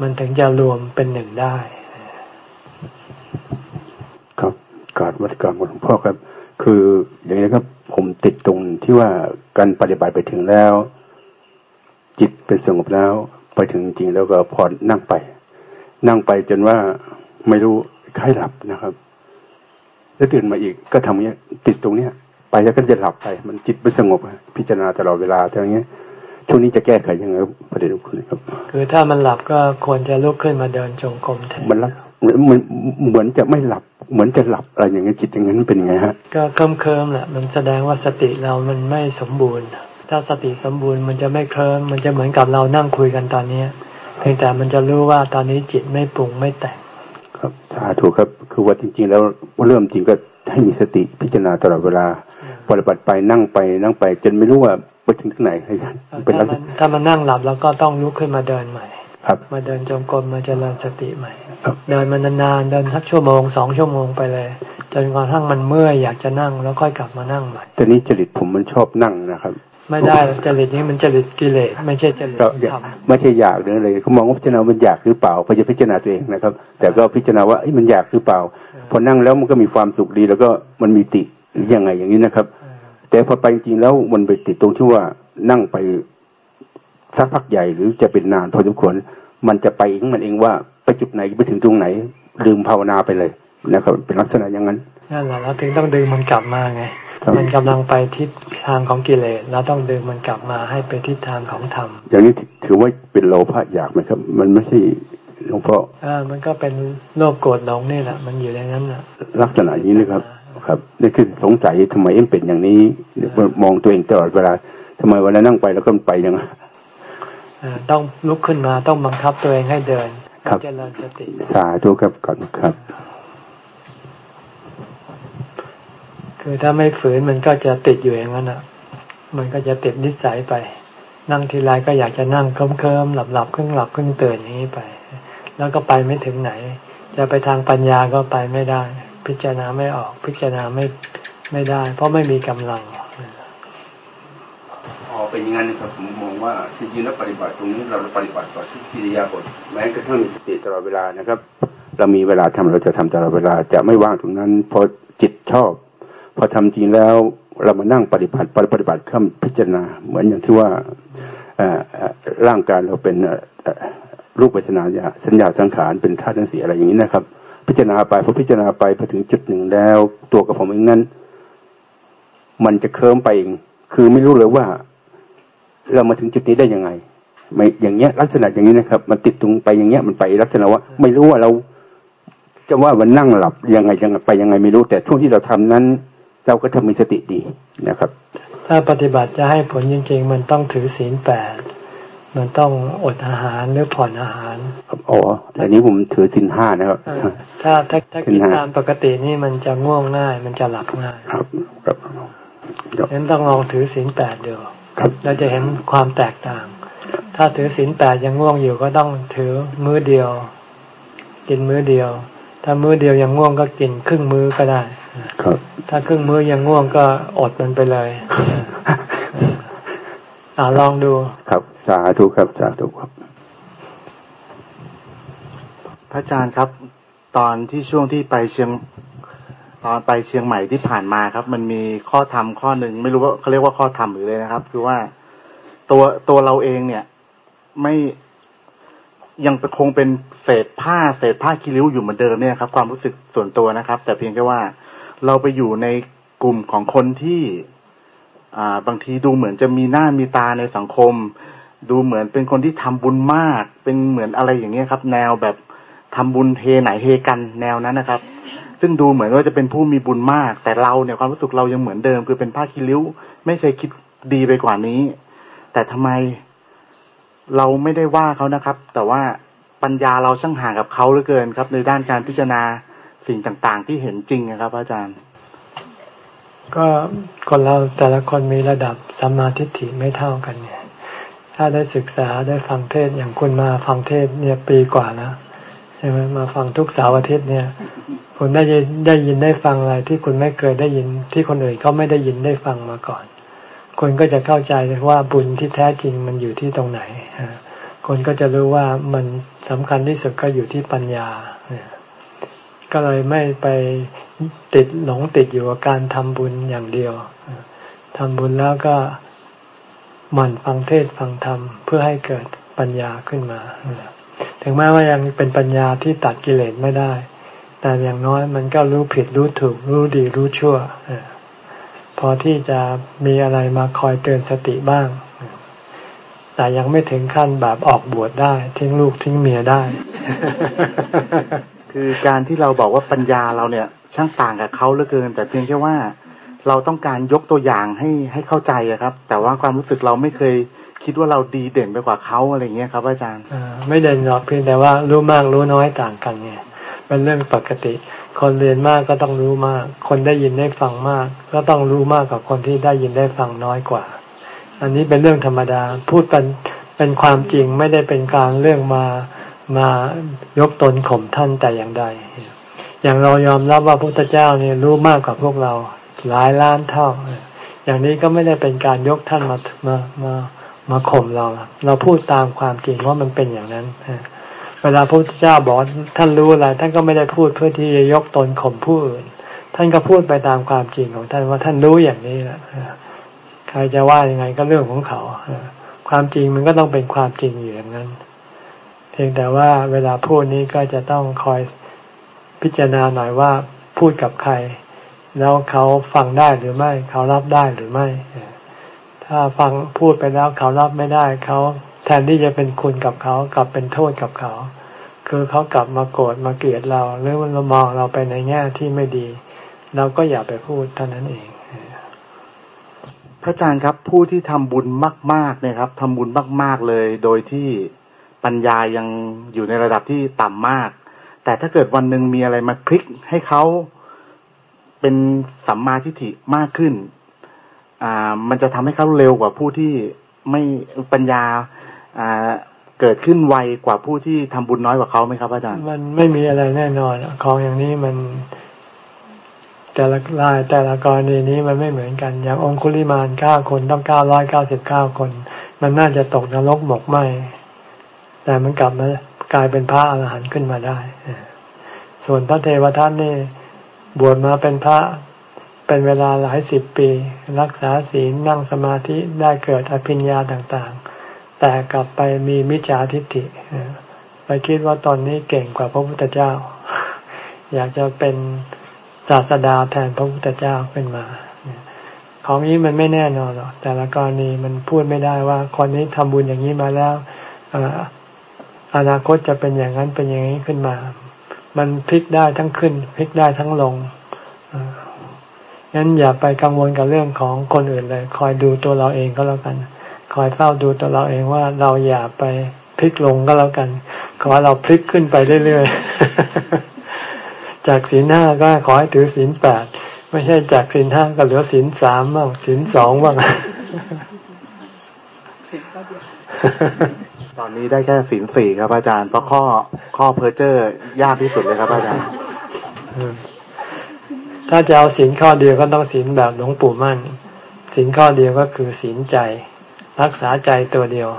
A: มันถึงจะรวมเป็นหนึ่งได้
C: ครับกาดวัดกรรมของหลวงพ่อครับ คืออย่างนี้ครับผมติดตรงที่ว่าการปฏิบัติไปถึงแล้ว จิตเป็นสงบแล้ว ไปถึงจริงแล้วก็พอนั่งไป นั่งไปจนว่าไม่รู้ใครหลับนะครับ แล้วตื่นมาอีกก็ทำเงี้ย ติดตรงเนี้ย ไปแล้วก็จะหลับไป มันจิตไม่สงบพิจารณาตลอดเวลาอย่างเงี้ย ช่วงนี้จะแก้ไขยังไงประเด็นคุณครับ
A: คือถ้ามันหลับก็ควรจะลุกขึ้นมาเดินจงกรมแทน
C: มันลักเหมือนเหมือนจะไม่หลับ เหมือนจะหลับอะไรอย่างเงี้ยจิตอย่างนั้นเป็นไงฮะ
A: ก็เคิมเคิมแหละมันแสดงว่าสติเรามันไม่สมบูรณ์ ถ้าสติสมบูรณ์มันจะไม่เคลิ้มมันจะเหมือนกับเรานั่งคุยกันตอนเนี้ยเพียงแต่มันจะรู้ว่าตอนนี้จิตไม่ปรุงไม่แต่ง
C: ครับสาธุครับ คือว่าจริง ๆ แล้วเริ่มจริงก็ให้มีสติพิจารณาตลอดเวลาปฏิบัติไปนั่งไปนั่งไป จนไม่รู้ว่า ไปถึงที่ไหน
A: เป็นถ้ามันถ้ามันนั่งหลับแล้วก็ต้องลุกขึ้นมาเดินใหม่ ครับ มาเดินจงกรมมาเจริญสติใหม่ เดินมานานๆเดินสักชั่วโมงสองชั่วโมงไปเลย จนกระทั่งมันเมื่อยอยากจะนั่งแล้วค่อยกลับมานั่งใหม่
C: แต่นี้จริตผมมันชอบนั่งนะครับ
A: ไม่ได้จริตนี้มันจริตกิเลสไม่ใช่จริตธรรม
C: ไม่ใช่อยากหรืออะไรเขามองว่าพิจารณามันอยากหรือเปล่าพอจะพิจารณาตัวเองนะครับ แต่ก็พิจารณาว่ามันอยากหรือเปล่า พอนั่งแล้วมันก็มีความสุขดีแล้วก็มันมีติหรือยังไงอย่างนี้นะครับ แต่พอไปจริงแล้วมันไปติดตรงที่ว่านั่งไปสักพักใหญ่หรือจะเป็นนานพอสมควรมันจะไปเองมันเองว่าไปจุดไหนไปถึงตรงไหนลืมภาวนาไปเลยนะครับเป็นลักษณะอย่างนั้น
A: นั่นแหละเราถึงต้องดึงมันกลับมาไง มันกำลังไปทิศทางของกิเลสเราต้องดึงมันกลับมาให้ไปทิศทางของธรรม
C: อย่างนี้ถือว่าเป็นโลภะอยากไหมครับ มันไม่ใช่หลวงพ่อ
A: อ่ามันก็เป็นโลภโกรธหลงนี่แหละมันอยู่ในนั้นแหละ
C: ลักษณะนี้นะครับ ครับนี่คือสงสัยทำไมเอ็มเป็นอย่างนี้มองตัวเองตลอดเวลาทำไมเวลานั่งไปแล้วก็ไปอย่างนั้น
A: ต้องลุกขึ้นมาต้องบังคับตัวเองให้เดินเจริญสติ
C: สาธุครับก่อนครับ
A: คือถ้าไม่ฝืนมันก็จะติดอยู่อย่างนั้นอะ มันก็จะติดนิสัยไป นั่งทีไรก็อยากจะนั่งเคลิ้มๆหลับหลับครึ่งหลับครึ่งตื่นอย่างนี้ไป แล้วก็ไปไม่ถึงไหน จะไปทางปัญญาก็ไปไม่ได้ พิจารณาไม่ออก พิจารณาไม่ไม่ได้ เพราะไม่มีกำลัง
C: อ๋อเป็นอย่างนั้นครับผมมองว่าจริงๆแล้วปฏิบัติตรงนี้เราปฏิบัติต่อทุกกิริยาบทแม้กระทั่งมีสติตลอดเวลานะครับ เรามีเวลาทำเราจะทำตลอดเวลาจะไม่ว่างตรงนั้นพอจิตชอบ พอทำจริงแล้วเรามานั่งปฏิบัติปฏิบัติข้ามพิจารณา เหมือนอย่างที่ว่าร่างกายเราเป็นรูปเวทนาสัญญาสังขารเป็นธาตุทั้งสี่อะไรอย่างนี้นะครับ พิจารณาไปพอพิจารณาไปพอถึงจุดหนึ่งแล้ว ตัวกับผมเองนั้น มันจะเคลิ้มไปเองคือไม่รู้เลยว่า เรามาถึงจุดนี้ได้ยังไงไม่อย่างเงี้ย ลักษณะอย่างนี้นะครับ มันติดตรงไปอย่างเงี้ยมันไปลักษณะว่า ไม่รู้ว่าเรา จะว่ามันนั่งหลับยังไงยังไงไปยังไงไม่รู้ แต่ช่วงที่เราทำนั้น เราก็ทำมีสติดีนะครับ
A: ถ้าปฏิบัติจะให้ผลจริงๆ มันต้องถือศีลแปด มันต้องอดอาหารหรือผ่อนอาหาร
C: อ๋ออันนี้ผมถือสินห้านะครับ
A: ถ้าถ้าถ้ากินตามปกตินี่มันจะง่วงง่าย มันจะหลับง่าย
C: ครับครับ
A: ฉะนั้นต้องลองถือศีลแปดเดียวเราจะเห็นความแตกต่าง ถ้าถือศีลแปดยังง่วงอยู่ก็ต้องถือมื้อเดียว กินมื้อเดียว ถ้ามื้อเดียวยังง่วงก็กินครึ่งมื้อก็ได้
C: ครับ
A: ถ้าครึ่งมื้อยังง่วงก็อดมันไปเลย อ่าลองดู
C: ครับสาธุครับสาธุครับ
B: พระอาจารย์ครับ ตอนที่ช่วงที่ไปเชียง ตอนไปเชียงใหม่ที่ผ่านมาครับ มันมีข้อธรรมข้อหนึ่งไม่รู้ว่าเขาเรียกว่าข้อธรรมหรือเลยนะครับ คือว่าตัวตัวเราเองเนี่ย ไม่ยังคงเป็นเศษผ้าเศษผ้าคิริ้วอยู่เหมือนเดิมเนี่ยครับ ความรู้สึกส่วนตัวนะครับ แต่เพียงแค่ว่าเราไปอยู่ในกลุ่มของคนที่อ่า บางทีดูเหมือนจะมีหน้ามีตาในสังคม ดูเหมือนเป็นคนที่ทำบุญมาก เป็นเหมือนอะไรอย่างเงี้ยครับ แนวแบบทำบุญเฮไหนเฮกันแนวนั้นนะครับ ซึ่งดูเหมือนว่าจะเป็นผู้มีบุญมาก แต่เราเนี่ยความรู้สึกเรายังเหมือนเดิม คือเป็นผ้าคีริ้ว ไม่เคยคิดดีไปกว่านี้ แต่ทำไมเราไม่ได้ว่าเขานะครับ แต่ว่าปัญญาเราช่างห่างกับเขาเหลือเกินครับ ในด้านการพิจารณาสิ่งต่างๆ ที่เห็นจริงนะครับ อาจารย์
A: ก็คนเราแต่ละคนมีระดับสัมมาทิฏฐิไม่เท่ากันเนี่ย ถ้าได้ศึกษาได้ฟังเทศอย่างคุณมาฟังเทศเนี่ยปีกว่าแล้วใช่ไหมมาฟังทุกเสาร์อาทิตย์เนี่ย คุณได้ได้ยินได้ฟังอะไรที่คุณไม่เคยได้ยินที่คนอื่นเขาไม่ได้ยินได้ฟังมาก่อนคนก็จะเข้าใจว่าบุญที่แท้จริงมันอยู่ที่ตรงไหนคนก็จะรู้ว่ามันสำคัญที่สุดก็อยู่ที่ปัญญา ก็เลยไม่ไป ติดหลงติดอยู่กับการทำบุญอย่างเดียวทำบุญแล้วก็หมั่นฟังเทศฟังธรรมเพื่อให้เกิดปัญญาขึ้นมา ถึงแม้ว่ายังเป็นปัญญาที่ตัดกิเลสไม่ได้ แต่อย่างน้อยมันก็รู้ผิดรู้ถูก รู้ดีรู้ชั่ว พอที่จะมีอะไรมาคอยเตือนสติบ้าง แต่ยังไม่ถึงขั้นแบบออกบวชได้ ทิ้งลูกทิ้งเมียได้
B: คือการที่เราบอกว่าปัญญาเราเนี่ย ช่างต่างกับเขาเหลือเกิน แต่เพียงแค่ว่าเราต้องการยกตัวอย่างให้ให้เข้าใจอะครับ แต่ว่าความรู้สึกเราไม่เคยคิดว่าเราดีเด่นไปกว่าเขาอะไรเงี้ยครับ อาจารย์
A: ไม่เด่นหรอกเพียงแต่ว่ารู้มากรู้น้อยต่างกันไงเป็นเรื่องปกติ คนเรียนมากก็ต้องรู้มาก คนได้ยินได้ฟังมาก ก็ต้องรู้มากกว่าคนที่ได้ยินได้ฟังน้อยกว่า อันนี้เป็นเรื่องธรรมดาพูดเป็นเป็นความจริงไม่ได้เป็นการเรื่องมา มายกตนข่มท่านแต่อย่างใด อย่างเรายอมรับว่าพระพุทธเจ้าเนี่ยรู้มากกว่าพวกเราหลายล้านเท่า อย่างนี้ก็ไม่ได้เป็นการยกท่านมามามามาข่มเรา เราพูดตามความจริงว่ามันเป็นอย่างนั้นเวลาพระพุทธเจ้าบอกท่านรู้อะไรท่านก็ไม่ได้พูดเพื่อที่จะยกตนข่มผู้อื่น ท่านก็พูดไปตามความจริงของท่านว่าท่านรู้อย่างนี้แหละใครจะว่ายังไงก็เรื่องของเขาความจริงมันก็ต้องเป็นความจริงอยู่อย่างนั้น เพียงแต่ว่าเวลาพูดนี้ก็จะต้องคอย พิจารณาหน่อยว่าพูดกับใคร แล้วเขาฟังได้หรือไม่ เขารับได้หรือไม่ ถ้าฟังพูดไปแล้วเขารับไม่ได้ เขาแทนที่จะเป็นคุณกับเขากลับเป็นโทษกับเขา คือเขากลับมาโกรธมาเกลียดเรา หรือเรามองเราไปในแง่ที่ไม่ดี เราก็อย่าไปพูดเท่านั้นเอง
B: พระอาจารย์ครับผู้ที่ทำบุญมากๆเนี่ยครับทำบุญมาก ๆเลย โดยที่ปัญญายังอยู่ในระดับที่ต่ำมาก แต่ถ้าเกิดวันหนึ่งมีอะไรมาคลิกให้เขาเป็นสัมมาทิฏฐิมากขึ้น อ่า มันจะทำให้เขาเร็วกว่าผู้ที่ไม่ปัญญา อ่า เกิดขึ้นไวกว่าผู้ที่ทำบุญน้อยกว่าเขาไหมครับอาจารย์
A: มันไม่มีอะไรแน่นอนของอย่างนี้มัน แต่ละรายแต่ละกรณีนี้มันไม่เหมือนกัน อย่างองคุลิมานเก้าคนต้องเก้าร้อยเก้าสิบเก้าคน มันน่าจะตกนรกหมกไหมแต่มันกลับมา กลายเป็นพระอรหันต์ขึ้นมาได้ ส่วนพระเทวทัตนี่บวชมาเป็นพระเป็นเวลาหลายสิบปี รักษาศีลนั่งสมาธิได้เกิดอภิญญาต่างๆ แต่กลับไปมีมิจฉาทิฏฐิไปคิดว่าตอนนี้เก่งกว่าพระพุทธเจ้า อยากจะเป็นศาสดาแทนพระพุทธเจ้าขึ้นมา ของนี้มันไม่แน่นอนหรอกแต่ละกรณีมันพูดไม่ได้ว่าคนนี้ทำบุญอย่างนี้มาแล้ว อนาคตจะเป็นอย่างนั้นเป็นอย่างนี้ขึ้นมา มันพลิกได้ทั้งขึ้นพลิกได้ทั้งลงงั้นอย่าไปกังวลกับเรื่องของคนอื่นเลย คอยดูตัวเราเองก็แล้วกัน คอยเฝ้าดูตัวเราเองว่าเราอย่าไปพลิกลงก็แล้วกัน ขอเราพลิกขึ้นไปเรื่อยๆ จากศีลห้าก็ขอให้ถือศีลแปดไม่ใช่จากศีลห้าก็เหลือศีลสามบ้างศีลสองบ้าง
B: ตอนนี้ได้แค่ศีลสี่ครับอาจารย์เพราะข้อข้อเพอร์เจอร์ยากที่สุดเลยครับอาจารย์
A: ถ้าจะเอาศีลข้อเดียวก็ต้องศีลแบบหลวงปู่มั่นศีลข้อเดียวก็คือศีลใจ รักษาใจตัวเดียว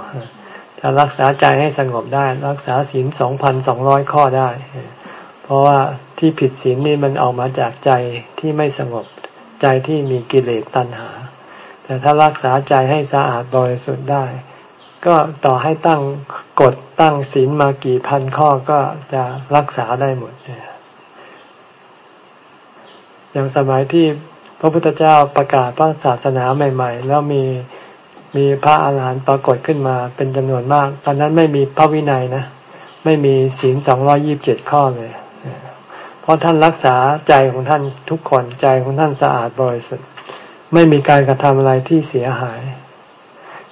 A: ถ้ารักษาใจให้สงบได้ รักษาศีลสองพันสองร้อยข้อได้ เพราะว่าที่ผิดศีลนี่มันออกมาจากใจที่ไม่สงบใจที่มีกิเลสตัณหา แต่ถ้ารักษาใจให้สะอาดบริสุทธิ์ได้ ก็ต่อให้ตั้งกฎตั้งศีลมากี่พันข้อก็จะรักษาได้หมดอย่างสมัยที่พระพุทธเจ้าประกาศพระศาสนาใหม่ ๆ แล้วมีมีพระอาหารหันต์ปรากฏขึ้นมาเป็นจำนวนมาก ตอนนั้นไม่มีพระวินัยนะ ไม่มีศีลสองรอยี่บเจ็ดข้อเลย เพราะท่านรักษาใจของท่านทุกคนใจของท่านสะอาดบริสุทธิ์ ไม่มีการกระทำอะไรที่เสียหาย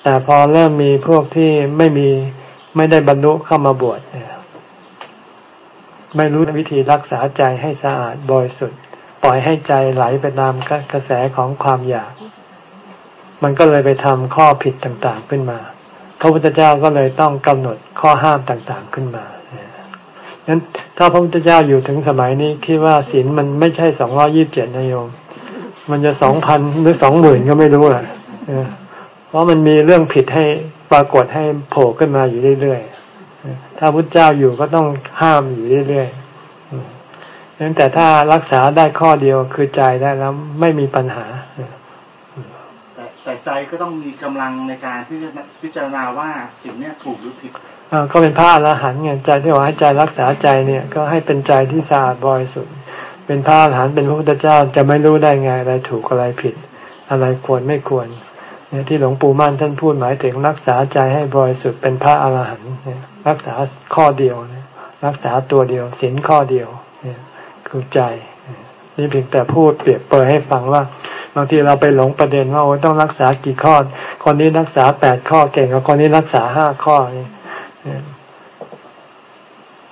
A: แต่พอเริ่มมีพวกที่ไม่มีไม่ได้บรรลุเข้ามาบวชไม่รู้วิธีรักษาใจให้สะอาดบริสุทธิ์ปล่อยให้ใจไหลไปตามกระแสของความอยาก มันก็เลยไปทำข้อผิดต่างๆขึ้นมา พระพุทธเจ้าก็เลยต้องกำหนดข้อห้ามต่างๆขึ้นมานั้นถ้าพระพุทธเจ้าอยู่ถึงสมัยนี้คิดว่าศีลมันไม่ใช่สองร้อยี่บเจ็ดนายโยม มันจะสองพันหรือสองหมื่นก็ไม่รู้แหละ เพราะมันมีเรื่องผิดให้ปรากฏให้โผล่ขึ้นมาอยู่เรื่อยๆ ถ้าพุทธเจ้าอยู่ก็ต้องห้ามอยู่เรื่อยๆนั้นแต่ถ้ารักษาได้ข้อเดียวคือใจได้แล้วไม่มีปัญหา
B: แต่แต่ใจก็ต้องมีกำลังในการพิจารณาว่าสิ่งนี้ถูกหรือผิด
A: ก็เป็นพระอรหันต์ไงใจที่ว่าให้ใจรักษาใจเนี่ยก็ให้เป็นใจที่สะอาดบริสุทธิ์เป็นพระอรหันต์เป็นพระพุทธเจ้าจะไม่รู้ได้ไงอะไรถูกอะไรผิด อะไรควรไม่ควรเนี่ย ที่หลวงปู่มั่นท่านพูดหมายถึงรักษาใจให้บริสุทธิ์เป็นพระอรหันต์รักษาข้อเดียว รักษาตัวเดียวศีลข้อเดียวคือใจ นี่เพียงแต่พูดเปรียบเปรยให้ฟังว่าบางทีเราไปหลงประเด็นว่าโอ้ต้องรักษากี่ข้อ คนนี้รักษาแปดข้อเก่งกว่าคนนี้รักษาห้าข้อนี่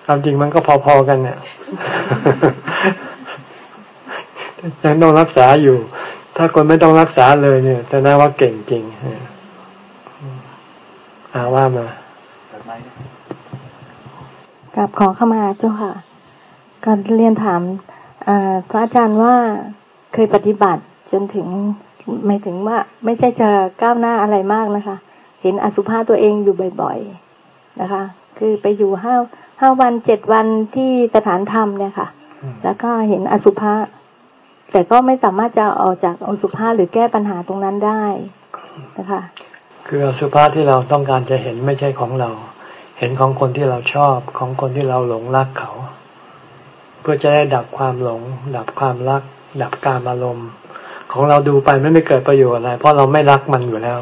A: ความจริงมันก็พอๆกันเนี่ยยังต้องรักษาอยู่ ถ้าคนไม่ต้องรักษาเลยเนี่ยจะน่าว่าเก่งจริงอาว่ามา
D: กับขอเข้ามาเจ้าค่ะการเรียนถามพระอาจารย์ว่าเคยปฏิบัติจนถึงไม่ถึงว่า ไม่ใช่จะก้าวหน้าอะไรมากนะคะ เห็นอสุภะตัวเองอยู่บ่อย ๆนะคะ คือไปอยู่ห้าห้าวันเจ็ดวันที่สถานธรรมเนี่ยค่ะ แล้วก็เห็นอสุภะ แต่ก็ไม่สามารถจะออกจากอสุภะหรือแก้ปัญหาตรงนั้นได้นะคะ
A: คืออสุภะที่เราต้องการจะเห็นไม่ใช่ของเรา เห็นของคนที่เราชอบของคนที่เราหลงรักเขา เพื่อจะได้ดับความหลง ดับความรัก ดับการอารมณ์ ของเราดูไปไม่ไม่เกิดประโยชน์อะไร เพราะเราไม่รักมันอยู่แล้ว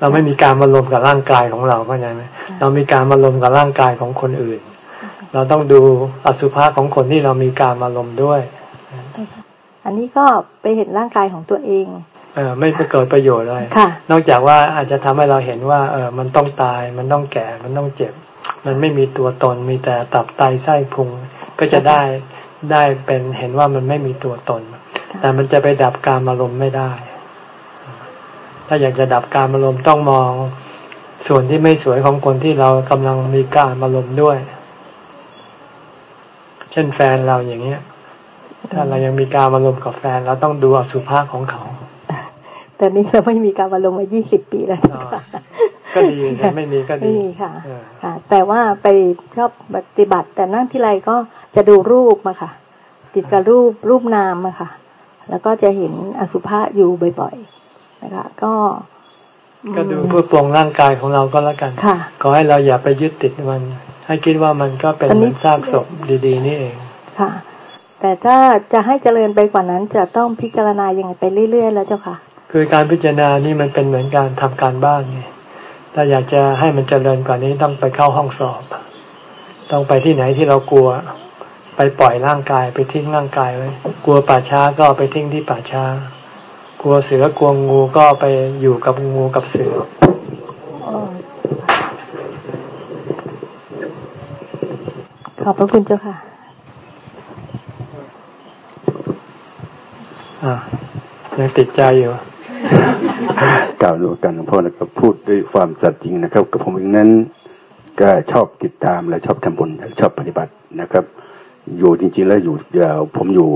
A: เราไม่มีการอารมณ์กับร่างกายของเราเข้าใจไหมเรามีการอารมณ์กับร่างกายของคนอื่น เราต้องดูอสุภะของคนที่เรามีการอารมณ์ด้วย
D: อันนี้ก็ไปเห็นร่างกายของตัวเอง
A: เออไม่เกิดประโยชน์อะไรนอกจากว่าอาจจะทำให้เราเห็นว่า เออมันต้องตาย มันต้องแก่ มันต้องเจ็บ มันไม่มีตัวตน มีแต่ตับไตไส้พุง ก็จะได้ได้เป็นเห็นว่ามันไม่มีตัวตน แต่มันจะไปดับการอารมณ์ไม่ได้ ถ้าอยากจะดับการอารมณ์ต้องมอง ส่วนที่ไม่สวยของคนที่เรากำลังมีการอารมณ์ด้วย เช่นแฟนเราอย่างเงี้ย ถ้าเรายังมีการอารมณ์กับแฟนเราต้องดูอสุภะของเขา
D: แต่นี้เราไม่มีการอารมณ์มายี่สิบปีแล้ว
A: ก็ดีไม่มีก็ดีไม่
D: มีค่ะค่ะ แต่ว่าไปชอบปฏิบัติ แต่นั่งที่ไรก็จะดูรูปมาค่ะ ติดกับรูปรูปนามอะค่ะ แล้วก็จะเห็นอสุภะอยู่บ่อยๆนะคะ ก็
A: ก็ดูเพื่อปลงร่างกายของเราก็แล้วกัน
D: ค่ะ
A: ขอให้เราอย่าไปยึดติดมัน ให้คิดว่ามันก็เป็น
D: ตอน
A: เห
D: นี้
A: มือนซากศพดี ๆ นี่เอง
D: ค่ะ แต่ถ้าจะให้เจริญไปกว่านั้นจะต้องพิจารณายังไงไปเรื่อย ๆ แล้วเจ้าค่ะ
A: คือการพิจารณานี่มันเป็นเหมือนการทำการบ้านไงถ้าอยากจะให้มันเจริญกว่านี้ต้องไปเข้าห้องสอบ ต้องไปที่ไหนที่เรากลัว ไปปล่อยร่างกายไปทิ้งร่างกายไว้กลัวป่าช้าก็เอาไปทิ้งที่ป่าช้า กลัวเสือกลัวงูก็ไปอยู่กับงูกับเสือ
D: ขอบพระคุณเจ้าค่ะ
A: อ่า ยังติดใจอยู่
C: กล่าวดูกันหลวงพ่อนะครับพูดด้วยความสัตย์จริงนะครับ กับผมเองนั้นก็ชอบติดตามและชอบทำบุญชอบปฏิบัตินะครับ อยู่จริง ๆ แล้วอยู่เดี๋ยวผมอยู่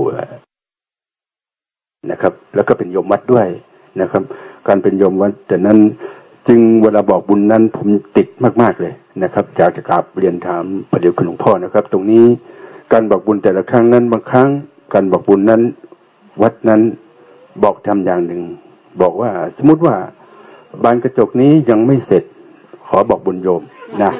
C: นะครับ แล้วก็เป็นโยมวัดด้วยนะครับ การเป็นโยมวัดแต่นั้นจึงเวลาบอกบุญนั้นผมติดมาก ๆเลยนะครับจากจะกราบเรียนถามประเดี๋ยวคุณหลวงพ่อนะครับ ตรงนี้การบอกบุญแต่ละครั้งนั้นบางครั้ง การบอกบุญนั้น วัดนั้นบอกทำอย่างหนึ่ง บอกว่าสมมติว่าบานกระจกนี้ยังไม่เสร็จ ขอบอกบุญโยมนะ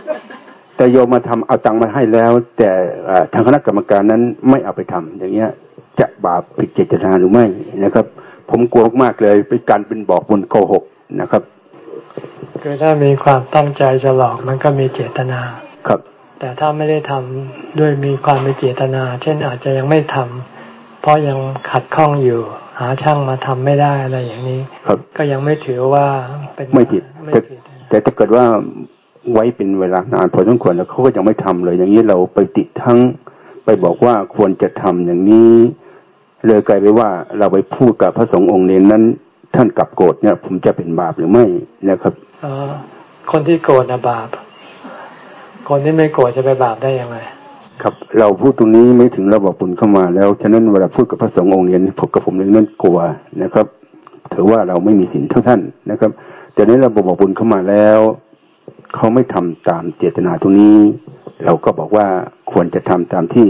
C: แต่โยมมาทำเอาตังค์มาให้แล้ว แต่เอ่อทางคณะกรรมการนั้นไม่เอาไปทำอย่างเงี้ยจะบาปผิดเจตนาหรือไม่นะครับ ผมกลัวมากๆเลยเป็นการเป็นบอกบุญโกหกนะครับ
A: คือถ้ามีความตั้งใจจะหลอกมันก็มีเจตนา
C: ครับ
A: แต่ถ้าไม่ได้ทำด้วยมีความมีเจตนา เช่นอาจจะยังไม่ทำ เพราะยังขัดข้องอยู่ หาช่างมาทำไม่ได้อะไรอย่างนี้
C: ครับ
A: ก็ยังไม่ถือว่าเป็น
C: ไม่ผิด
A: ไม่
C: แต่
A: ผิด
C: แต่ถ้าเกิดว่าไว้เป็นเวลานานพอสมควรแล้วเขาก็ยังไม่ทำเลย อย่างนี้เราไปติดทั้งไปบอกว่าควรจะทำอย่างนี้เลยกลายไปว่าเราไปพูดกับพระสงฆ์องค์เนนนั้น ท่านกลับโกรธเนี่ย ผมจะเป็นบาปหรือไม่นะครับ
A: อ๋อคนที่โกรธนะบาป คนที่ไม่โกรธจะไปบาปได้ยังไง
C: ครับเราพูดตรงนี้ไม่ถึงราบอกบุญเข้ามาแล้ว ฉะนั้นเวลาพูดกับพระสงฆ์องค์เนนพวกกับผมเองนั้นกลัวนะครับถือว่าเราไม่มีศีลเท่าท่านนะครับ แต่นี้เราบอกบุญเข้ามาแล้วเขาไม่ทำตามเจตนาตรงนี้ เราก็บอกว่าควรจะทำตามที่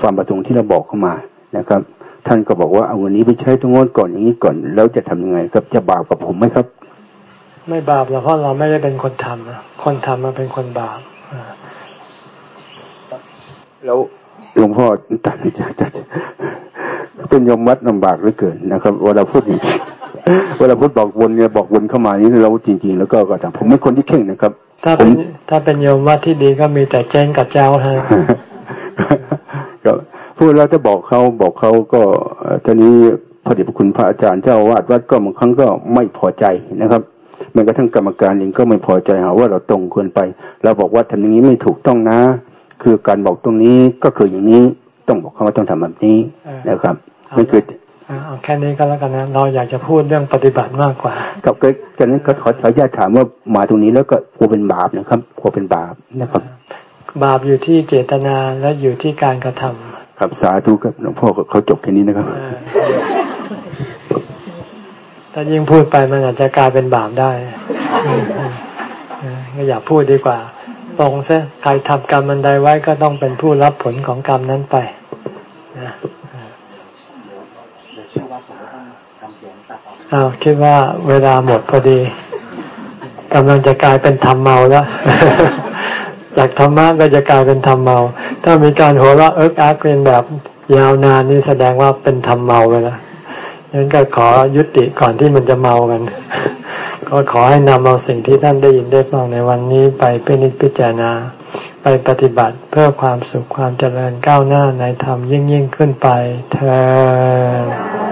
C: ความประสงค์ที่เราบอกเข้ามานะครับ ท่านก็บอกว่าเอาเงินนี้ไปใช้ตรงโน้นก่อนอย่างนี้ก่อนแล้วจะทำยังไงครับจะบาปกับผมไหมครับ
A: ไม่บาปหรอกเพราะเราไม่ได้เป็นคนทำคนทำมาเป็นคนบาปอ่า
C: แล้วหลวงพ่อตัดจะจะเป็นยมวัดลำบากเหลือเกินนะครับ เวลาพูดอย่างนี้เวลาพูดบอกวนเนี่ยบอกวนเข้ามานี่เราจริง ๆ แล้วก็ก็ทำผมไม่คนที่เข่งนะครับ
A: ถ้า
C: ผ
A: เป็น
C: ม
A: ถ้าเป็นโยมวัดที่ดีก็มีแต่เจ้งกับเจ้าฮะ
C: ก็พูดแล้วจะบอกเขาบอกเขาก็เอ่อตอนนี้พระเดชพระคุณพระอาจารย์เจ้าอาวาดวัดก็บางครั้งก็ไม่พอใจนะครับแม้กระทั่งกรรมการเองก็ไม่พอใจหาว่าเราตรงเกินไป เราบอกว่าทำอย่างนี้ไม่ถูกต้องนะ คือการบอกตรงนี้ก็คืออย่างนี้ต้องบอกเขาว่าต้องทำแบบนี้
A: เออ
C: นะครับนั่นคือ
A: อ่าเอาแค่นี้ก็แล้วกันนะเราอยากจะพูดเรื่องปฏิบัติมากกว่า
C: กับก็จากนั้นก็ขอขออนุญาตถามว่ามาตรงนี้แล้วก็กลัวเป็นบาปนะครับกลัวเป็นบาปนะครับ
A: บาปอยู่ที่เจตนาและอยู่ที่การกระทำ
C: ครับสาธุครับหลวงพ่อเขาจบแค่นี้นะครับ
A: เออถ้ายิ่งพูดไปมันอาจจะกลายเป็นบาปได้เออเออก็อย่าพูดดีกว่า ตรงซะใครทำกรรมมันใดไว้ก็ต้องเป็นผู้รับผลของกรรมนั้นไปนะอ้าวคิดว่าเวลาหมดพอดีกำลังจะกลายเป็นธรรมเมาแล้วจากธรรมะก็จะกลายเป็นธรรมเมา ถ้ามีการหัวเราะเอิกอักเป็นแบบยาวนานนี่แสดงว่าเป็นธรรมเมาไปแล้วงั้นก็ขอยุติก่อนที่มันจะเมากัน ก็ขอให้นำเอาสิ่งที่ท่านได้ยินได้ฟังในวันนี้ไปเป็นิพิจารณา ไปปฏิบัติเพื่อความสุขความเจริญก้าวหน้าในธรรมยิ่งยิ่งขึ้นไปเธอ